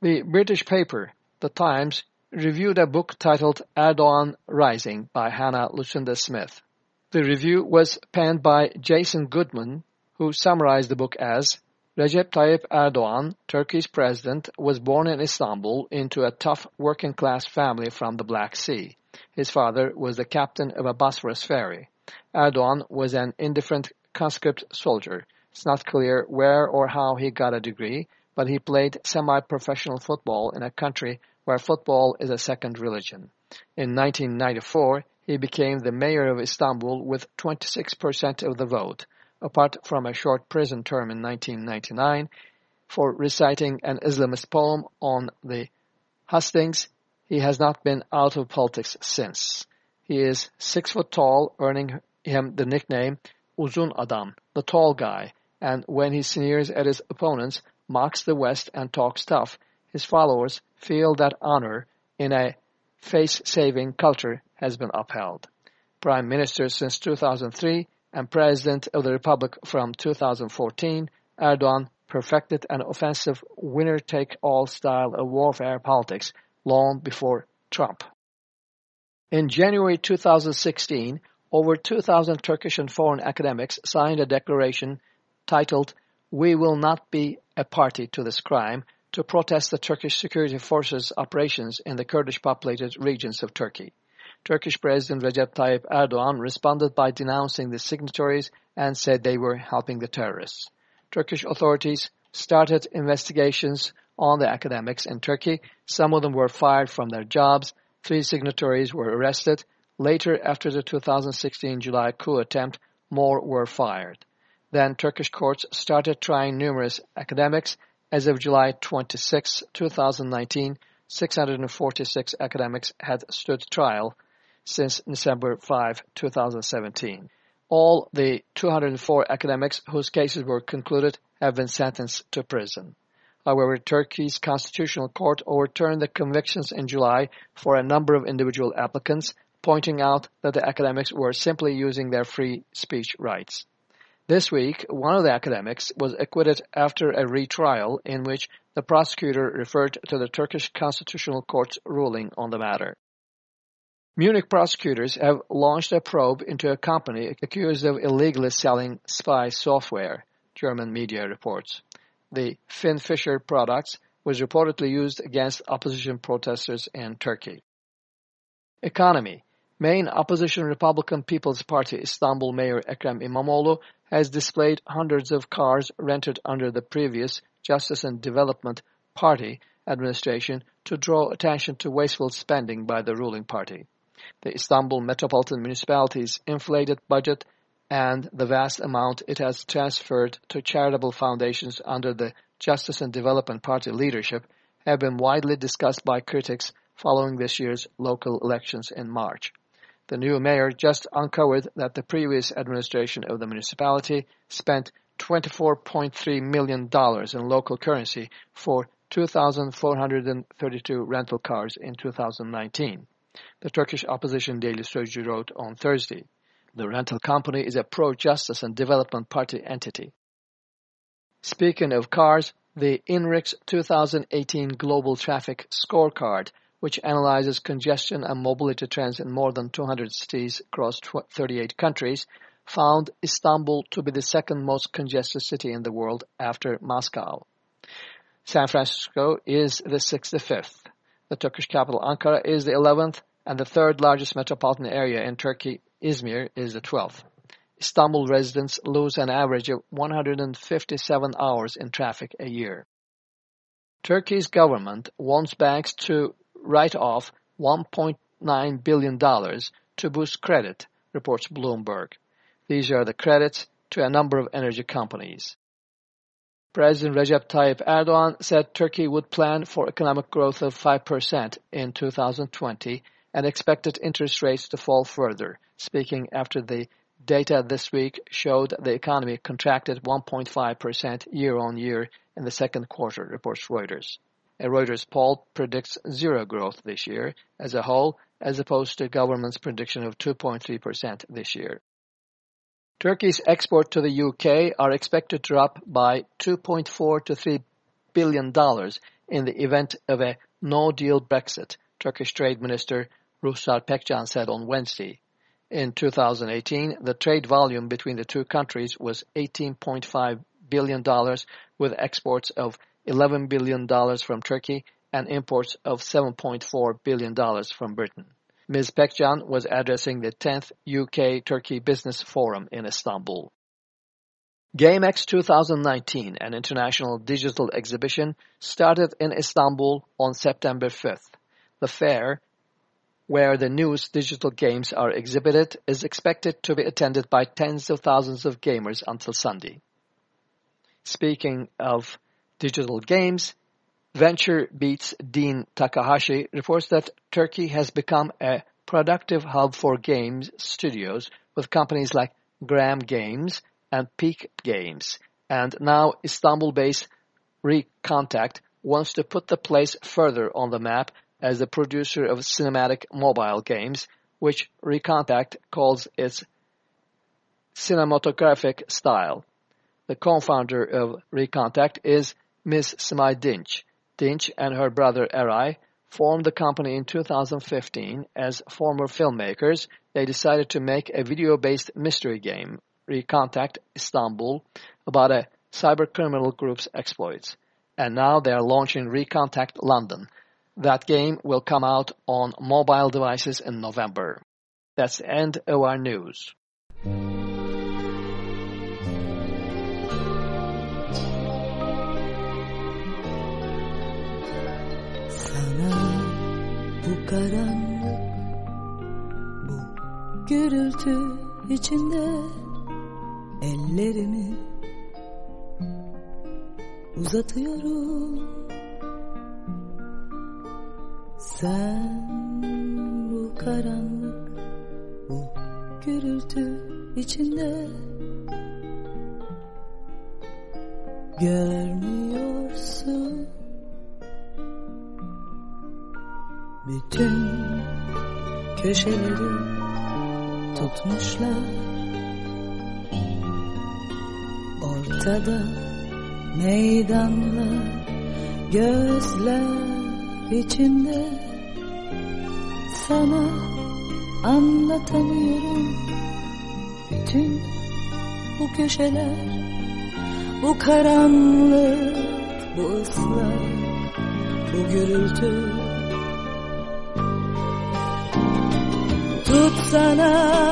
[SPEAKER 1] The British paper, The Times, reviewed a book titled Erdogan Rising by Hannah Lucinda Smith. The review was penned by Jason Goodman, who summarized the book as Recep Tayyip Erdogan, Turkey's president, was born in Istanbul into a tough working-class family from the Black Sea. His father was the captain of a Bosphorus ferry. Erdogan was an indifferent conscript soldier. It's not clear where or how he got a degree, but he played semi-professional football in a country where football is a second religion. In 1994, he became the mayor of Istanbul with 26% of the vote apart from a short prison term in 1999 for reciting an Islamist poem on the hustings, he has not been out of politics since. He is six foot tall, earning him the nickname Uzun Adam, the tall guy, and when he sneers at his opponents, mocks the West and talks tough, his followers feel that honor in a face-saving culture has been upheld. Prime Minister since 2003, and President of the Republic from 2014, Erdogan perfected an offensive winner-take-all style of warfare politics long before Trump. In January 2016, over 2,000 Turkish and foreign academics signed a declaration titled We Will Not Be a Party to This Crime to protest the Turkish security forces' operations in the Kurdish-populated regions of Turkey. Turkish President Recep Tayyip Erdogan responded by denouncing the signatories and said they were helping the terrorists. Turkish authorities started investigations on the academics in Turkey. Some of them were fired from their jobs. Three signatories were arrested. Later, after the 2016 July coup attempt, more were fired. Then Turkish courts started trying numerous academics. As of July 26, 2019, 646 academics had stood trial since December 5, 2017. All the 204 academics whose cases were concluded have been sentenced to prison. However, Turkey's constitutional court overturned the convictions in July for a number of individual applicants, pointing out that the academics were simply using their free speech rights. This week, one of the academics was acquitted after a retrial in which the prosecutor referred to the Turkish Constitutional Court's ruling on the matter. Munich prosecutors have launched a probe into a company accused of illegally selling spy software, German media reports. The FinFisher products was reportedly used against opposition protesters in Turkey. Economy. Main opposition Republican People's Party Istanbul Mayor Ekrem İmamoğlu has displayed hundreds of cars rented under the previous Justice and Development Party administration to draw attention to wasteful spending by the ruling party the Istanbul Metropolitan Municipality's inflated budget and the vast amount it has transferred to charitable foundations under the Justice and Development Party leadership have been widely discussed by critics following this year's local elections in March. The new mayor just uncovered that the previous administration of the municipality spent $24.3 million in local currency for 2,432 rental cars in 2019 the Turkish opposition daily Sözcü wrote on Thursday. The rental company is a pro-justice and development party entity. Speaking of cars, the INRIX 2018 Global Traffic Scorecard, which analyzes congestion and mobility trends in more than 200 cities across 38 countries, found Istanbul to be the second most congested city in the world after Moscow. San Francisco is the 65th. The Turkish capital Ankara is the 11th, and the third largest metropolitan area in Turkey, Izmir, is the 12th. Istanbul residents lose an average of 157 hours in traffic a year. Turkey's government wants banks to write off $1.9 billion to boost credit, reports Bloomberg. These are the credits to a number of energy companies. President Recep Tayyip Erdogan said Turkey would plan for economic growth of 5% in 2020 and expected interest rates to fall further, speaking after the Data this week showed the economy contracted 1.5% year-on-year in the second quarter, reports Reuters. A Reuters poll predicts zero growth this year as a whole, as opposed to government's prediction of 2.3% this year. Turkey's export to the UK are expected to drop by 2.4 to 3 billion dollars in the event of a no-deal Brexit, Turkish Trade Minister Ruhsar Pekcan said on Wednesday. In 2018, the trade volume between the two countries was $18.5 billion, with exports of $11 billion from Turkey and imports of $7.4 billion from Britain. Ms. Pekcan was addressing the 10th UK-Turkey Business Forum in Istanbul. GameX 2019, an international digital exhibition, started in Istanbul on September 5th. The fair, where the newest digital games are exhibited, is expected to be attended by tens of thousands of gamers until Sunday. Speaking of digital games, VentureBeat's Dean Takahashi reports that Turkey has become a productive hub for games studios with companies like Gram Games and Peak Games. And now Istanbul-based Recontact wants to put the place further on the map as the producer of cinematic mobile games, which Recontact calls its cinematographic style. The co-founder of Recontact is Ms. Simay Dinç, Dinç and her brother Eray formed the company in 2015 as former filmmakers. They decided to make a video-based mystery game, Recontact Istanbul, about a cybercriminal group's exploits. And now they are launching Recontact London. That game will come out on mobile devices in November. That's the end of our news.
[SPEAKER 8] Karanlık. Bu gürültü içinde Ellerimi uzatıyorum. Sen bu karanlık Bu gürültü içinde Görmüyorsun Bütün köşeleri tutmuşlar. Ortada meydanlar Gözler içinde. Sana anlatamıyorum Bütün bu köşeler. Bu karanlık, bu ıslak Bu gürültü Tutsana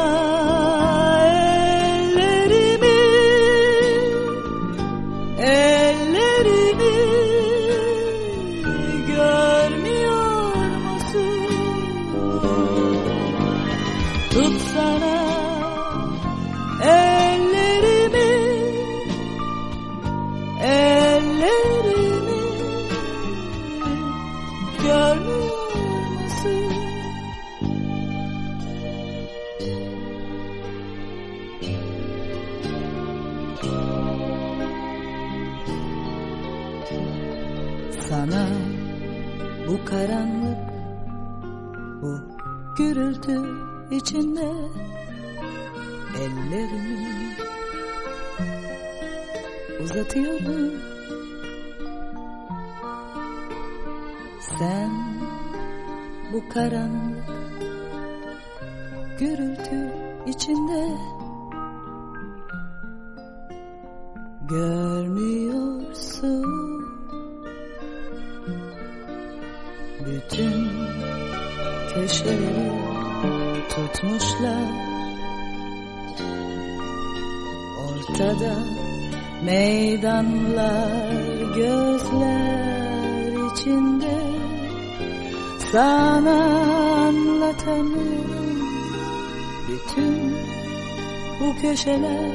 [SPEAKER 8] pençeler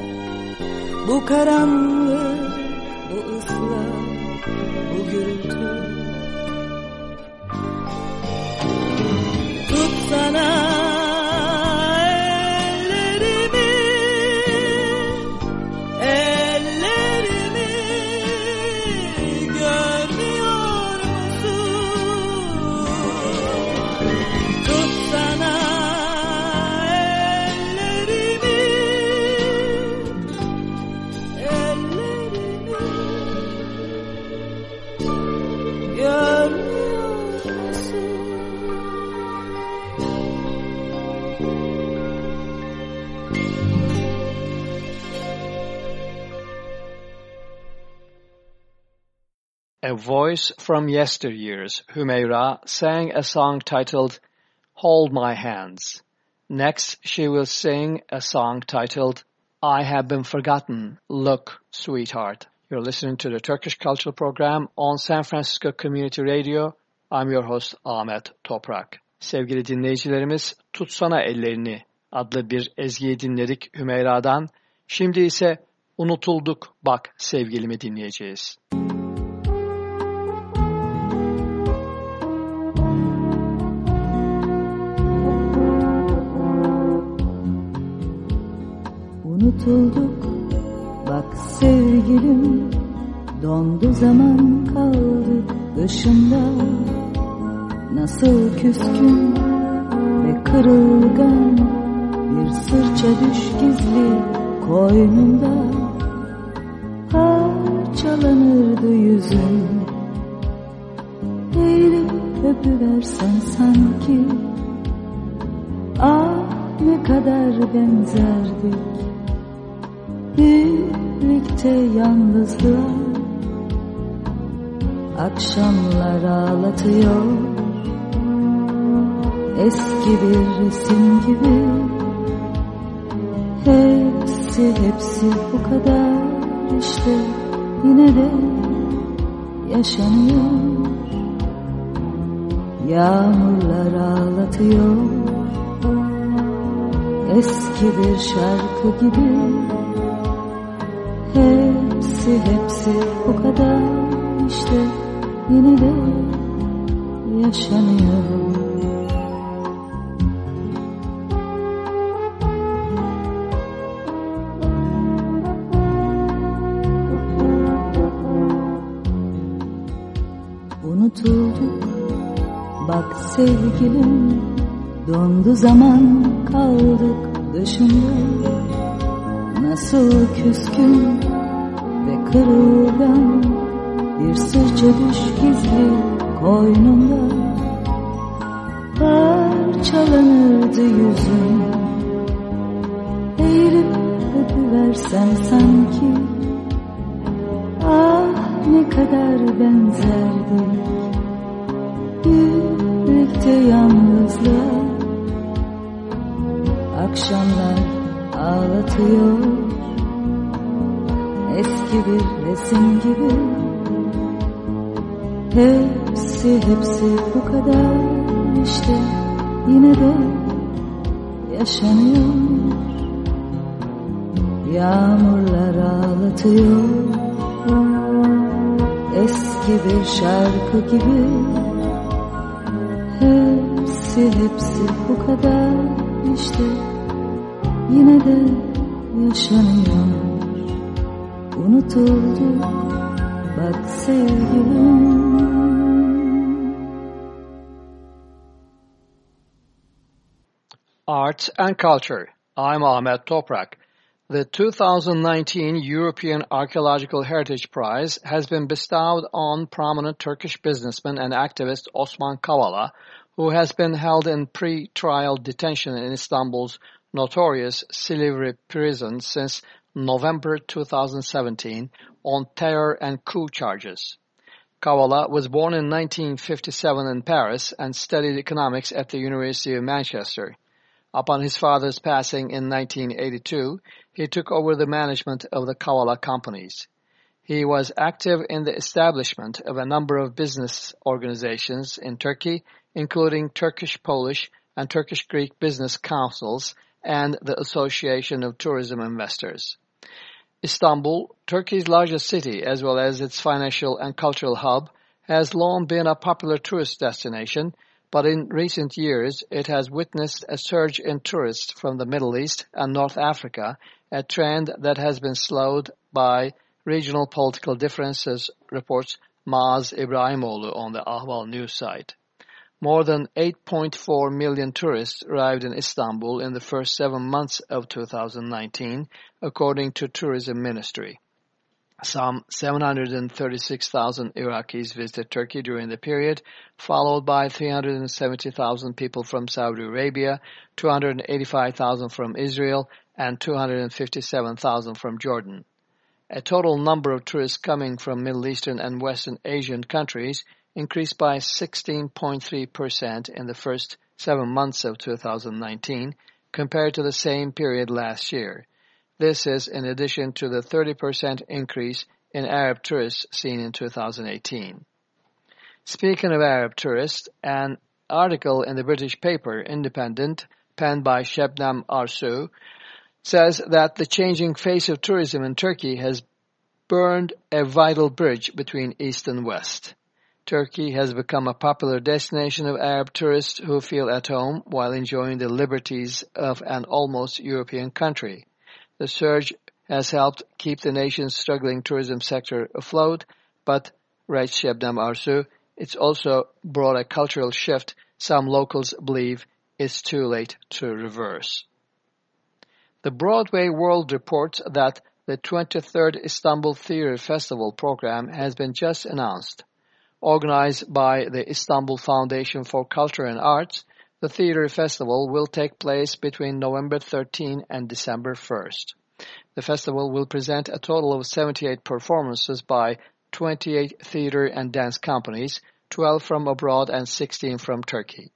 [SPEAKER 8] bu karanlık
[SPEAKER 1] voice from yesteryears, Humeira sang a song titled Hold My Hands. Next, she will sing a song titled I Have Been Forgotten, Look, Sweetheart. You're listening to the Turkish Cultural Program on San Francisco Community Radio. I'm your host Ahmet Toprak. Sevgili dinleyicilerimiz, Tutsana Ellerini adlı bir ezgiyi dinledik Hümeyra'dan. Şimdi ise Unutulduk Bak sevgilimi dinleyeceğiz.
[SPEAKER 8] Unutulduk bak sevgilim Dondu zaman kaldık dışında Nasıl küskün ve kırılgan Bir sırça düş gizli koynunda. Parçalanırdı yüzün. Eğilip öpüversen sanki. Ah ne kadar benzerdik Birlikte yalnızlığa Akşamlar ağlatıyor. Eski bir resim gibi Hepsi hepsi bu kadar. İşte Yine de yaşanıyor. Yağmurlar ağlatıyor. Eski bir şarkı gibi Hepsi hepsi bu kadar işte. Yine de yaşanıyor. Unutulduk. Bak sevgilim dondu zaman kaldık dışında nasıl küskün ve kırılgan bir sırça düş gizli koynunda? Parçalanırdı yüzün eğilip öpüversen sanki yaşanıyor. Yağmurlar ağlatıyor. Eski bir şarkı gibi. Hepsi hepsi bu kadar işte. Yine de yaşanıyor. Unutulduk bak sevgilim
[SPEAKER 1] Art and Culture. I'm Ahmet Toprak. The 2019 European Archaeological Heritage Prize has been bestowed on prominent Turkish businessman and activist Osman Kavala, who has been held in pre-trial detention in Istanbul's notorious Silivri prison since November 2017 on terror and coup charges. Kavala was born in 1957 in Paris and studied economics at the University of Manchester. Upon his father's passing in 1982, he took over the management of the Kavala companies. He was active in the establishment of a number of business organizations in Turkey, including Turkish-Polish and Turkish-Greek business councils and the Association of Tourism Investors. Istanbul, Turkey's largest city as well as its financial and cultural hub, has long been a popular tourist destination, but in recent years it has witnessed a surge in tourists from the Middle East and North Africa, a trend that has been slowed by regional political differences, reports Maaz Ibrahimoğlu on the Ahval news site. More than 8.4 million tourists arrived in Istanbul in the first seven months of 2019, according to Tourism Ministry. Some 736,000 Iraqis visited Turkey during the period, followed by 370,000 people from Saudi Arabia, 285,000 from Israel, and 257,000 from Jordan. a total number of tourists coming from Middle Eastern and Western Asian countries increased by 16.3% in the first seven months of 2019 compared to the same period last year. This is in addition to the 30% increase in Arab tourists seen in 2018. Speaking of Arab tourists, an article in the British paper Independent, penned by Shebnem Arsu, says that the changing face of tourism in Turkey has burned a vital bridge between East and West. Turkey has become a popular destination of Arab tourists who feel at home while enjoying the liberties of an almost European country. The surge has helped keep the nation's struggling tourism sector afloat, but, writes Shebnem Arsu, it's also brought a cultural shift some locals believe is too late to reverse. The Broadway World reports that the 23rd Istanbul Theatre Festival program has been just announced. Organized by the Istanbul Foundation for Culture and Arts, the theater festival will take place between November 13 and December 1st. The festival will present a total of 78 performances by 28 theater and dance companies, 12 from abroad and 16 from Turkey.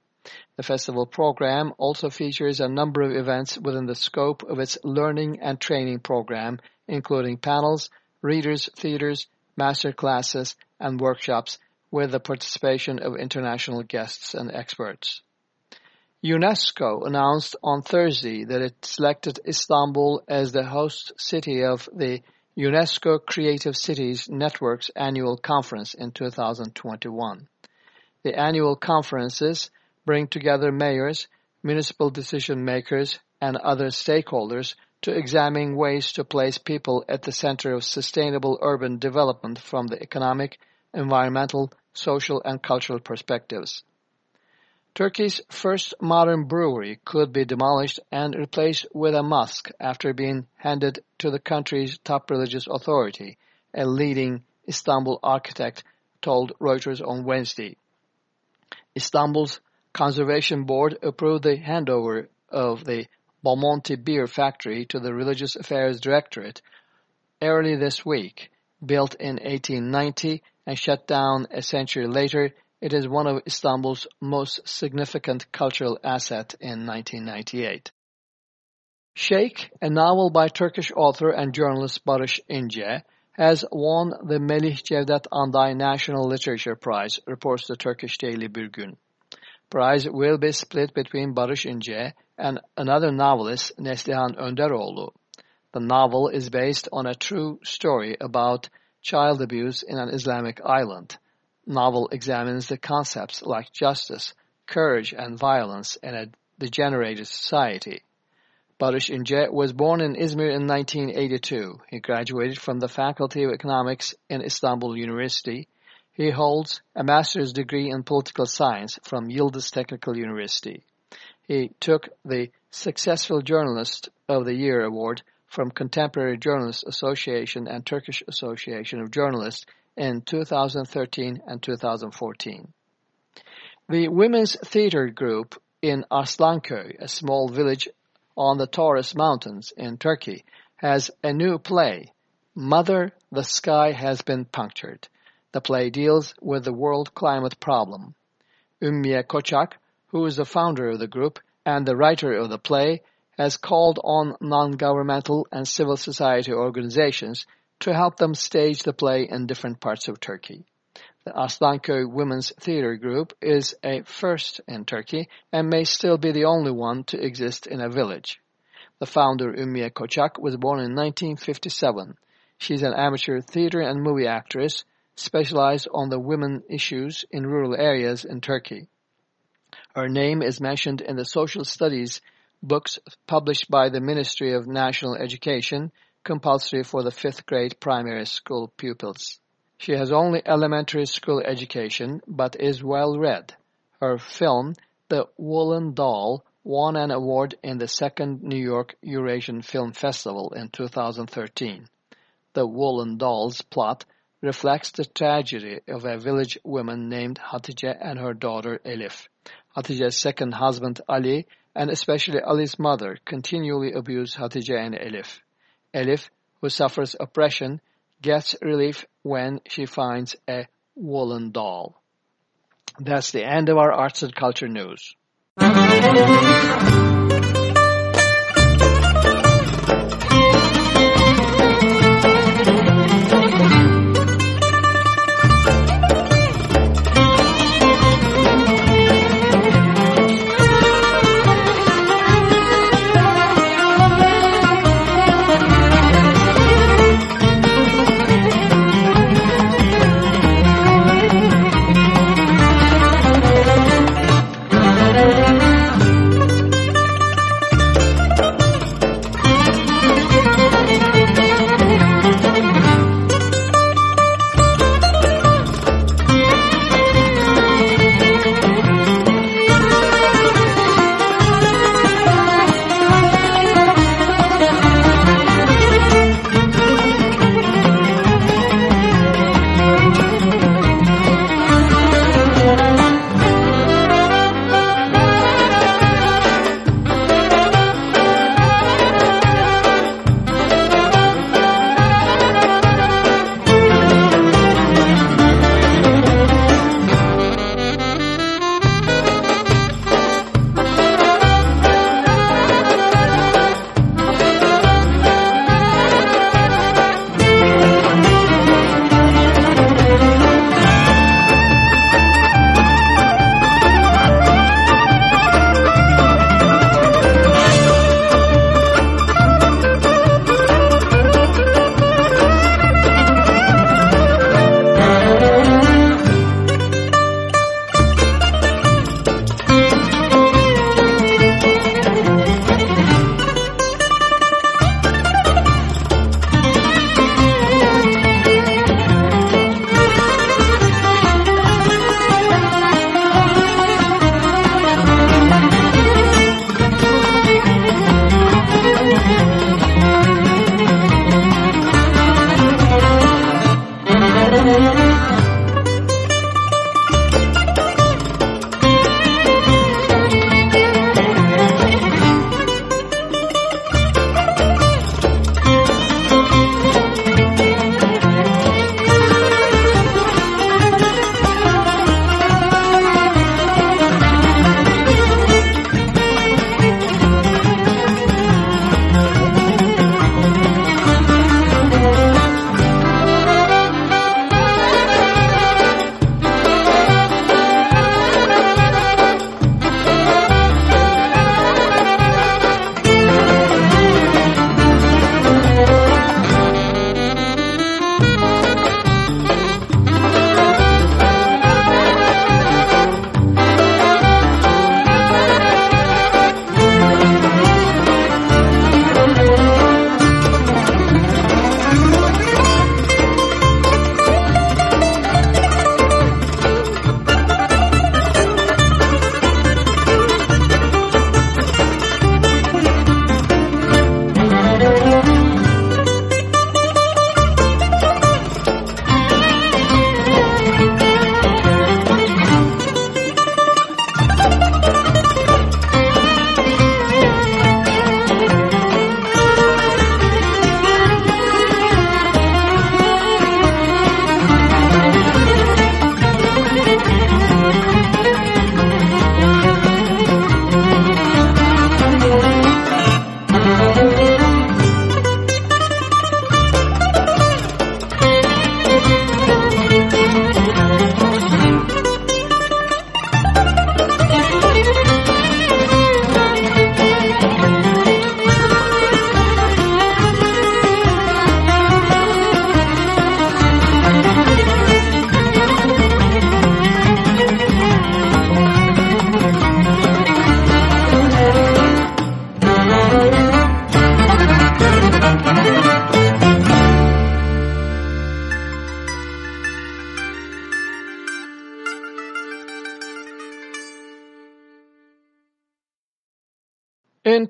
[SPEAKER 1] The festival program also features a number of events within the scope of its learning and training program, including panels, readers, theaters, master classes, and workshops with the participation of international guests and experts. UNESCO announced on Thursday that it selected Istanbul as the host city of the UNESCO Creative Cities Network's annual conference in 2021. The annual conferences bring together mayors, municipal decision makers, and other stakeholders to examine ways to place people at the center of sustainable urban development from the economic, environmental, social, and cultural perspectives. Turkey's first modern brewery could be demolished and replaced with a mosque after being handed to the country's top religious authority, a leading Istanbul architect told Reuters on Wednesday. Istanbul's Conservation Board approved the handover of the Bomonti beer factory to the Religious Affairs Directorate early this week. Built in 1890 and shut down a century later, it is one of Istanbul's most significant cultural assets in 1998. Sheikh, a novel by Turkish author and journalist Barış İnce, has won the Melih Cevdet Anday National Literature Prize, reports the Turkish daily Bir Gün prize will be split between Barış İnce and another novelist, Neslihan Önderoğlu. The novel is based on a true story about child abuse in an Islamic island. Novel examines the concepts like justice, courage, and violence in a degenerated society. Barış İnce was born in Izmir in 1982. He graduated from the Faculty of Economics in Istanbul University he holds a master's degree in political science from Yildiz Technical University. He took the Successful Journalist of the Year award from Contemporary Journalists Association and Turkish Association of Journalists in 2013 and 2014. The Women's Theatre Group in Arslanköy, a small village on the Taurus Mountains in Turkey, has a new play, Mother, the Sky Has Been Punctured. The play deals with the world climate problem. Ümmiye Koçak, who is the founder of the group and the writer of the play, has called on non-governmental and civil society organizations to help them stage the play in different parts of Turkey. The Arslanköy Women's Theatre Group is a first in Turkey and may still be the only one to exist in a village. The founder, Ümmiye Koçak, was born in 1957. She's an amateur theater and movie actress specialized on the women issues in rural areas in Turkey. Her name is mentioned in the social studies books published by the Ministry of National Education, compulsory for the fifth grade primary school pupils. She has only elementary school education, but is well read. Her film, The Woolen Doll, won an award in the second New York Eurasian Film Festival in 2013. The Woolen Doll's plot reflects the tragedy of a village woman named Hatice and her daughter Elif. Hatice's second husband Ali, and especially Ali's mother, continually abuse Hatice and Elif. Elif, who suffers oppression gets relief when she finds a woolen doll. That's the end of our arts and culture news.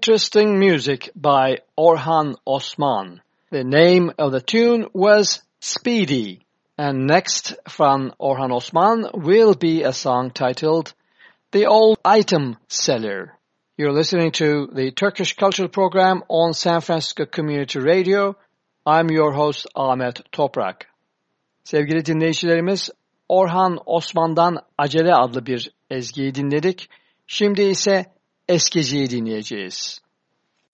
[SPEAKER 1] Interesting music by Orhan Osman. The name of the tune was Speedy. And next from Orhan Osman will be a song titled The Old Item Seller. You're listening to the Turkish Cultural Program on San Francisco Community Radio. I'm your host Ahmet Toprak. Sevgili dinleyicilerimiz, Orhan Osman'dan Acele adlı bir ezgiyi dinledik. Şimdi ise Eskeci'yi dinleyeceğiz.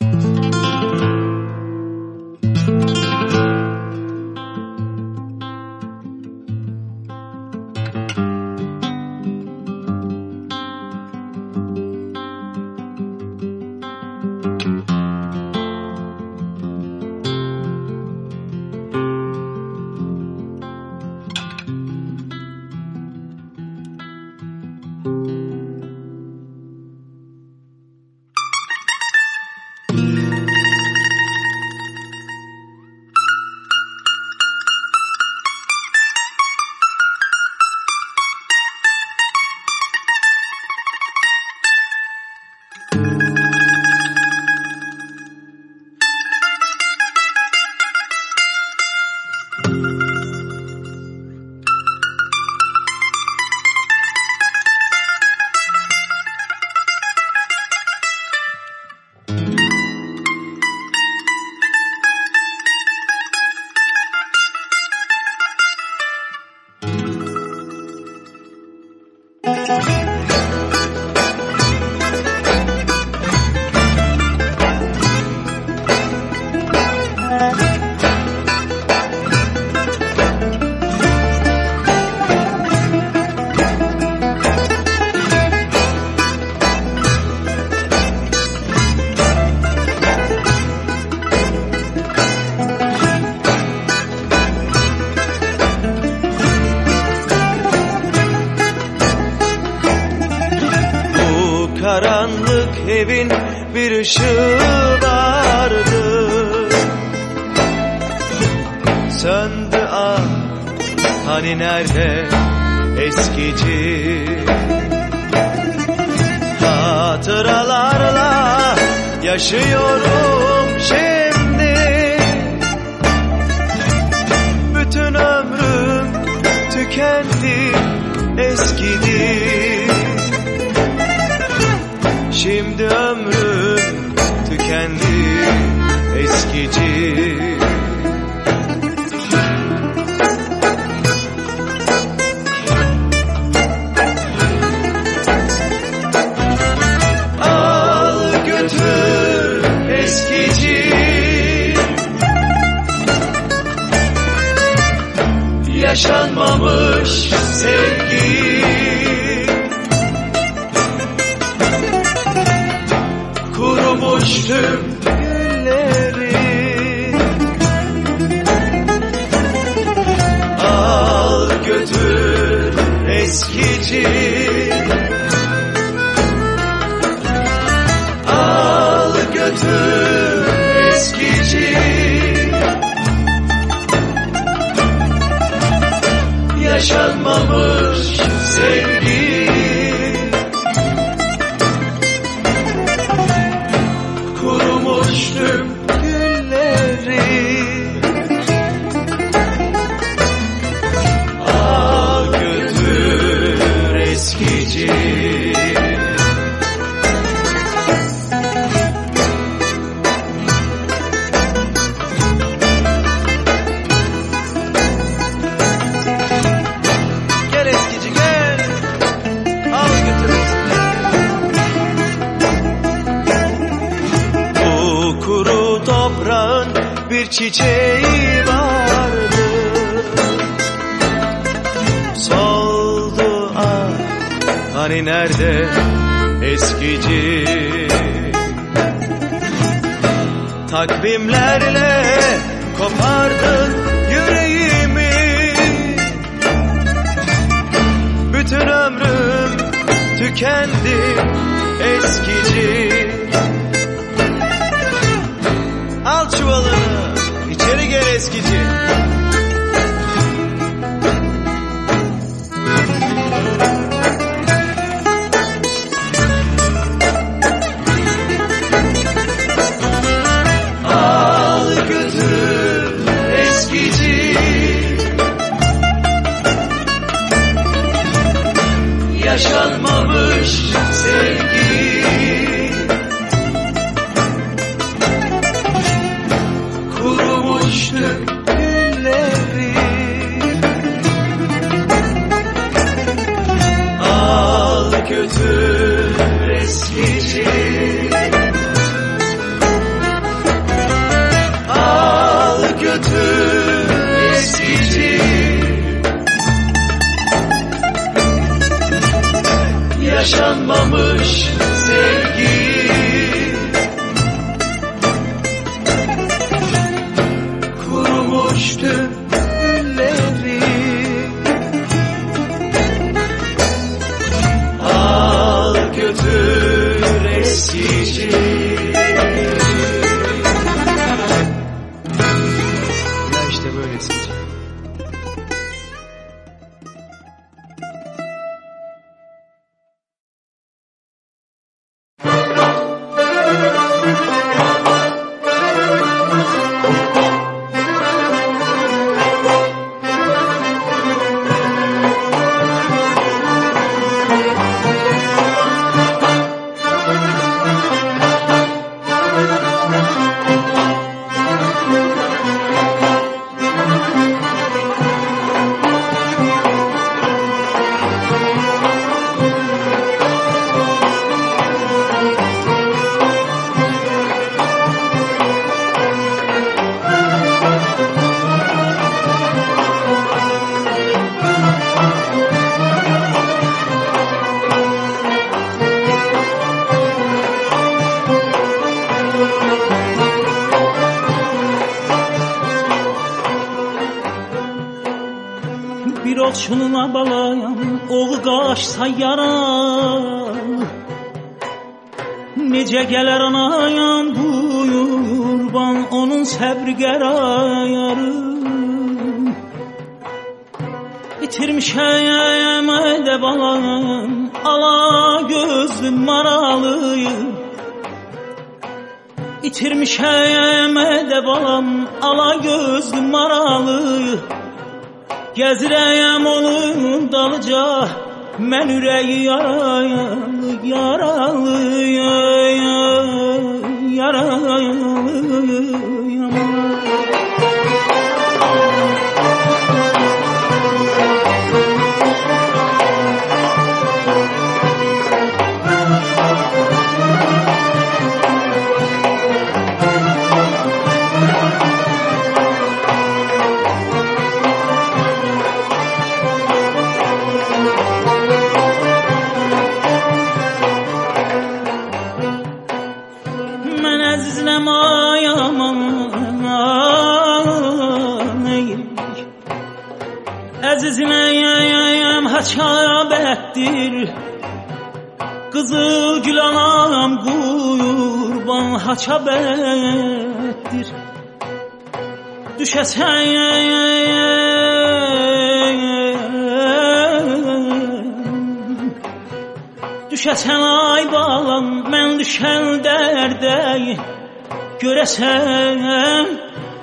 [SPEAKER 10] Müzik Bu Yaşanmamış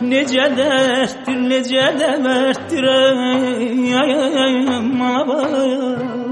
[SPEAKER 11] Nece derttir, nece de merttir ey, ey,
[SPEAKER 12] ey, ey,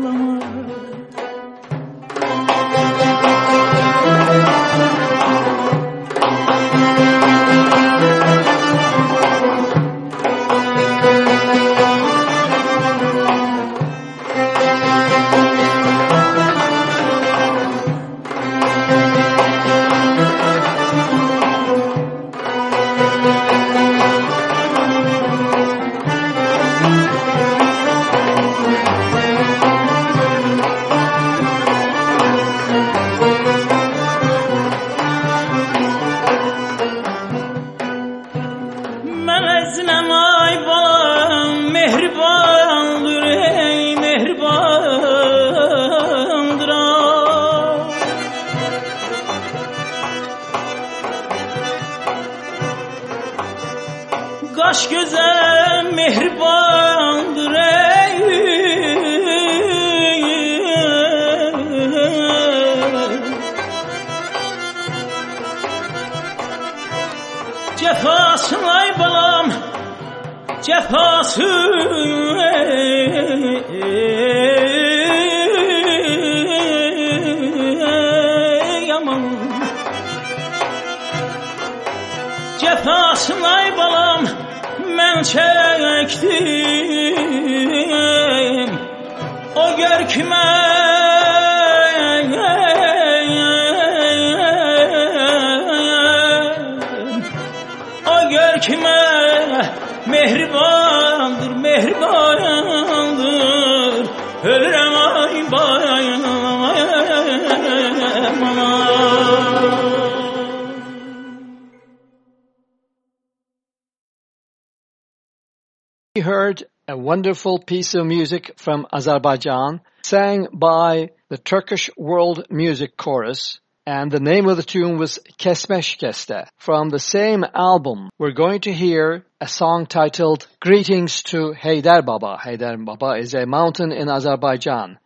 [SPEAKER 12] wonderful piece of music from Azerbaijan sang by the Turkish World Music Chorus
[SPEAKER 1] and the name of the tune was Kesme Şikeste. From the same album, we're going to hear a song titled Greetings to Heydar Baba. Heydar Baba is a mountain in Azerbaijan,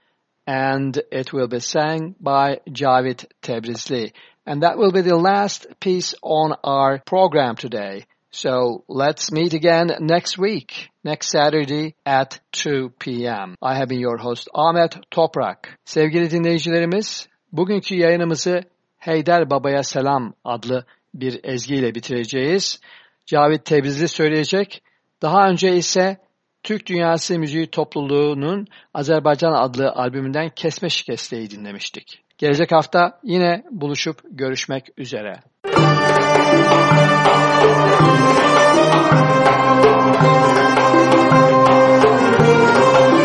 [SPEAKER 1] and it will be sang by Cavit Tebrizli. And that will be the last piece on our program today. So let's meet again next week, next Saturday at 2 p.m. I have been your host Ahmet Toprak. Sevgili dinleyicilerimiz, bugünkü yayınımızı Heyder Baba'ya Selam adlı bir ezgiyle bitireceğiz. Cavit Tebrizli söyleyecek. Daha önce ise Türk Dünyası Müziği Topluluğu'nun Azerbaycan adlı albümünden Kesme Şikeste'yi dinlemiştik. Gelecek hafta yine buluşup görüşmek üzere.
[SPEAKER 12] Heyder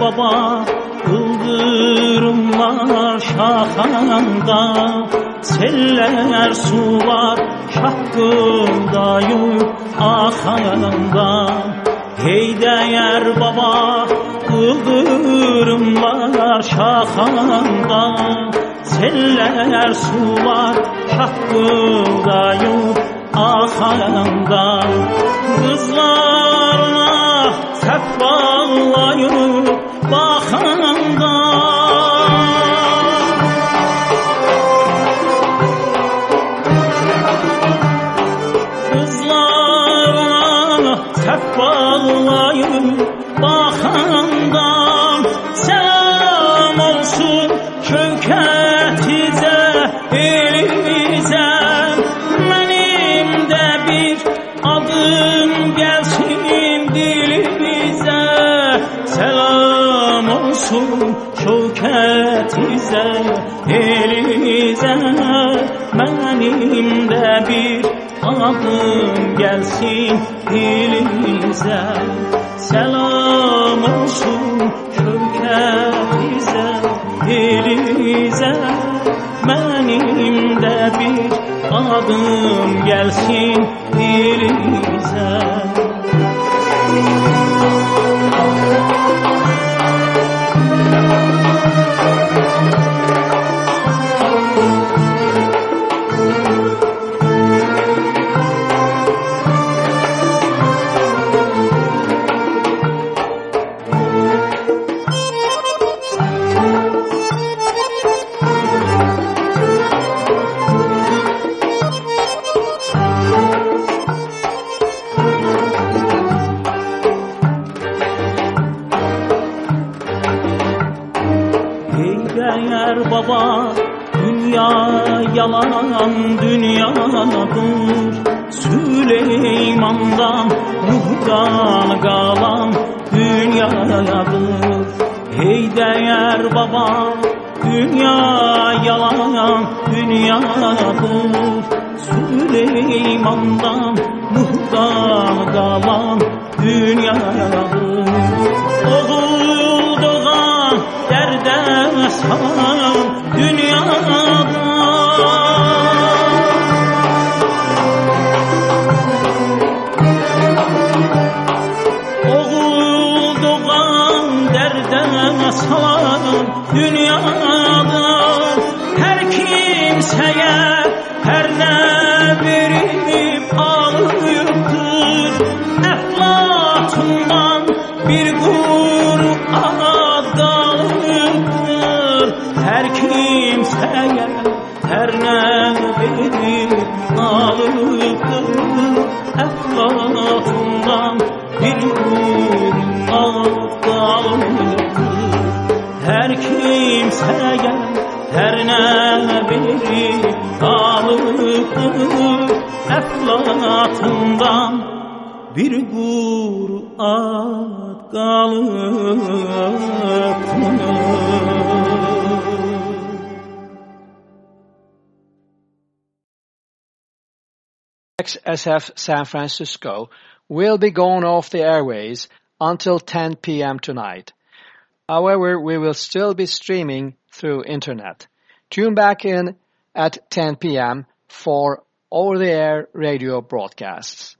[SPEAKER 12] baba Yıldırımlar şahanda Seller sular şakkında yük ahanda Heyder baba Yıldırımlar şahanda Seller sular şakkında yük ahanda Kızlarına sef 我恨哥 şövketize, elimize Benim de bir adım gelsin dilimize Selam olsun şövketize, elimize Benim de bir adım gelsin dilimize
[SPEAKER 1] KXSF San Francisco will be going off the airways until 10 p.m. tonight. However, we will still be streaming through internet. Tune back in at 10 p.m. for over-the-air radio broadcasts.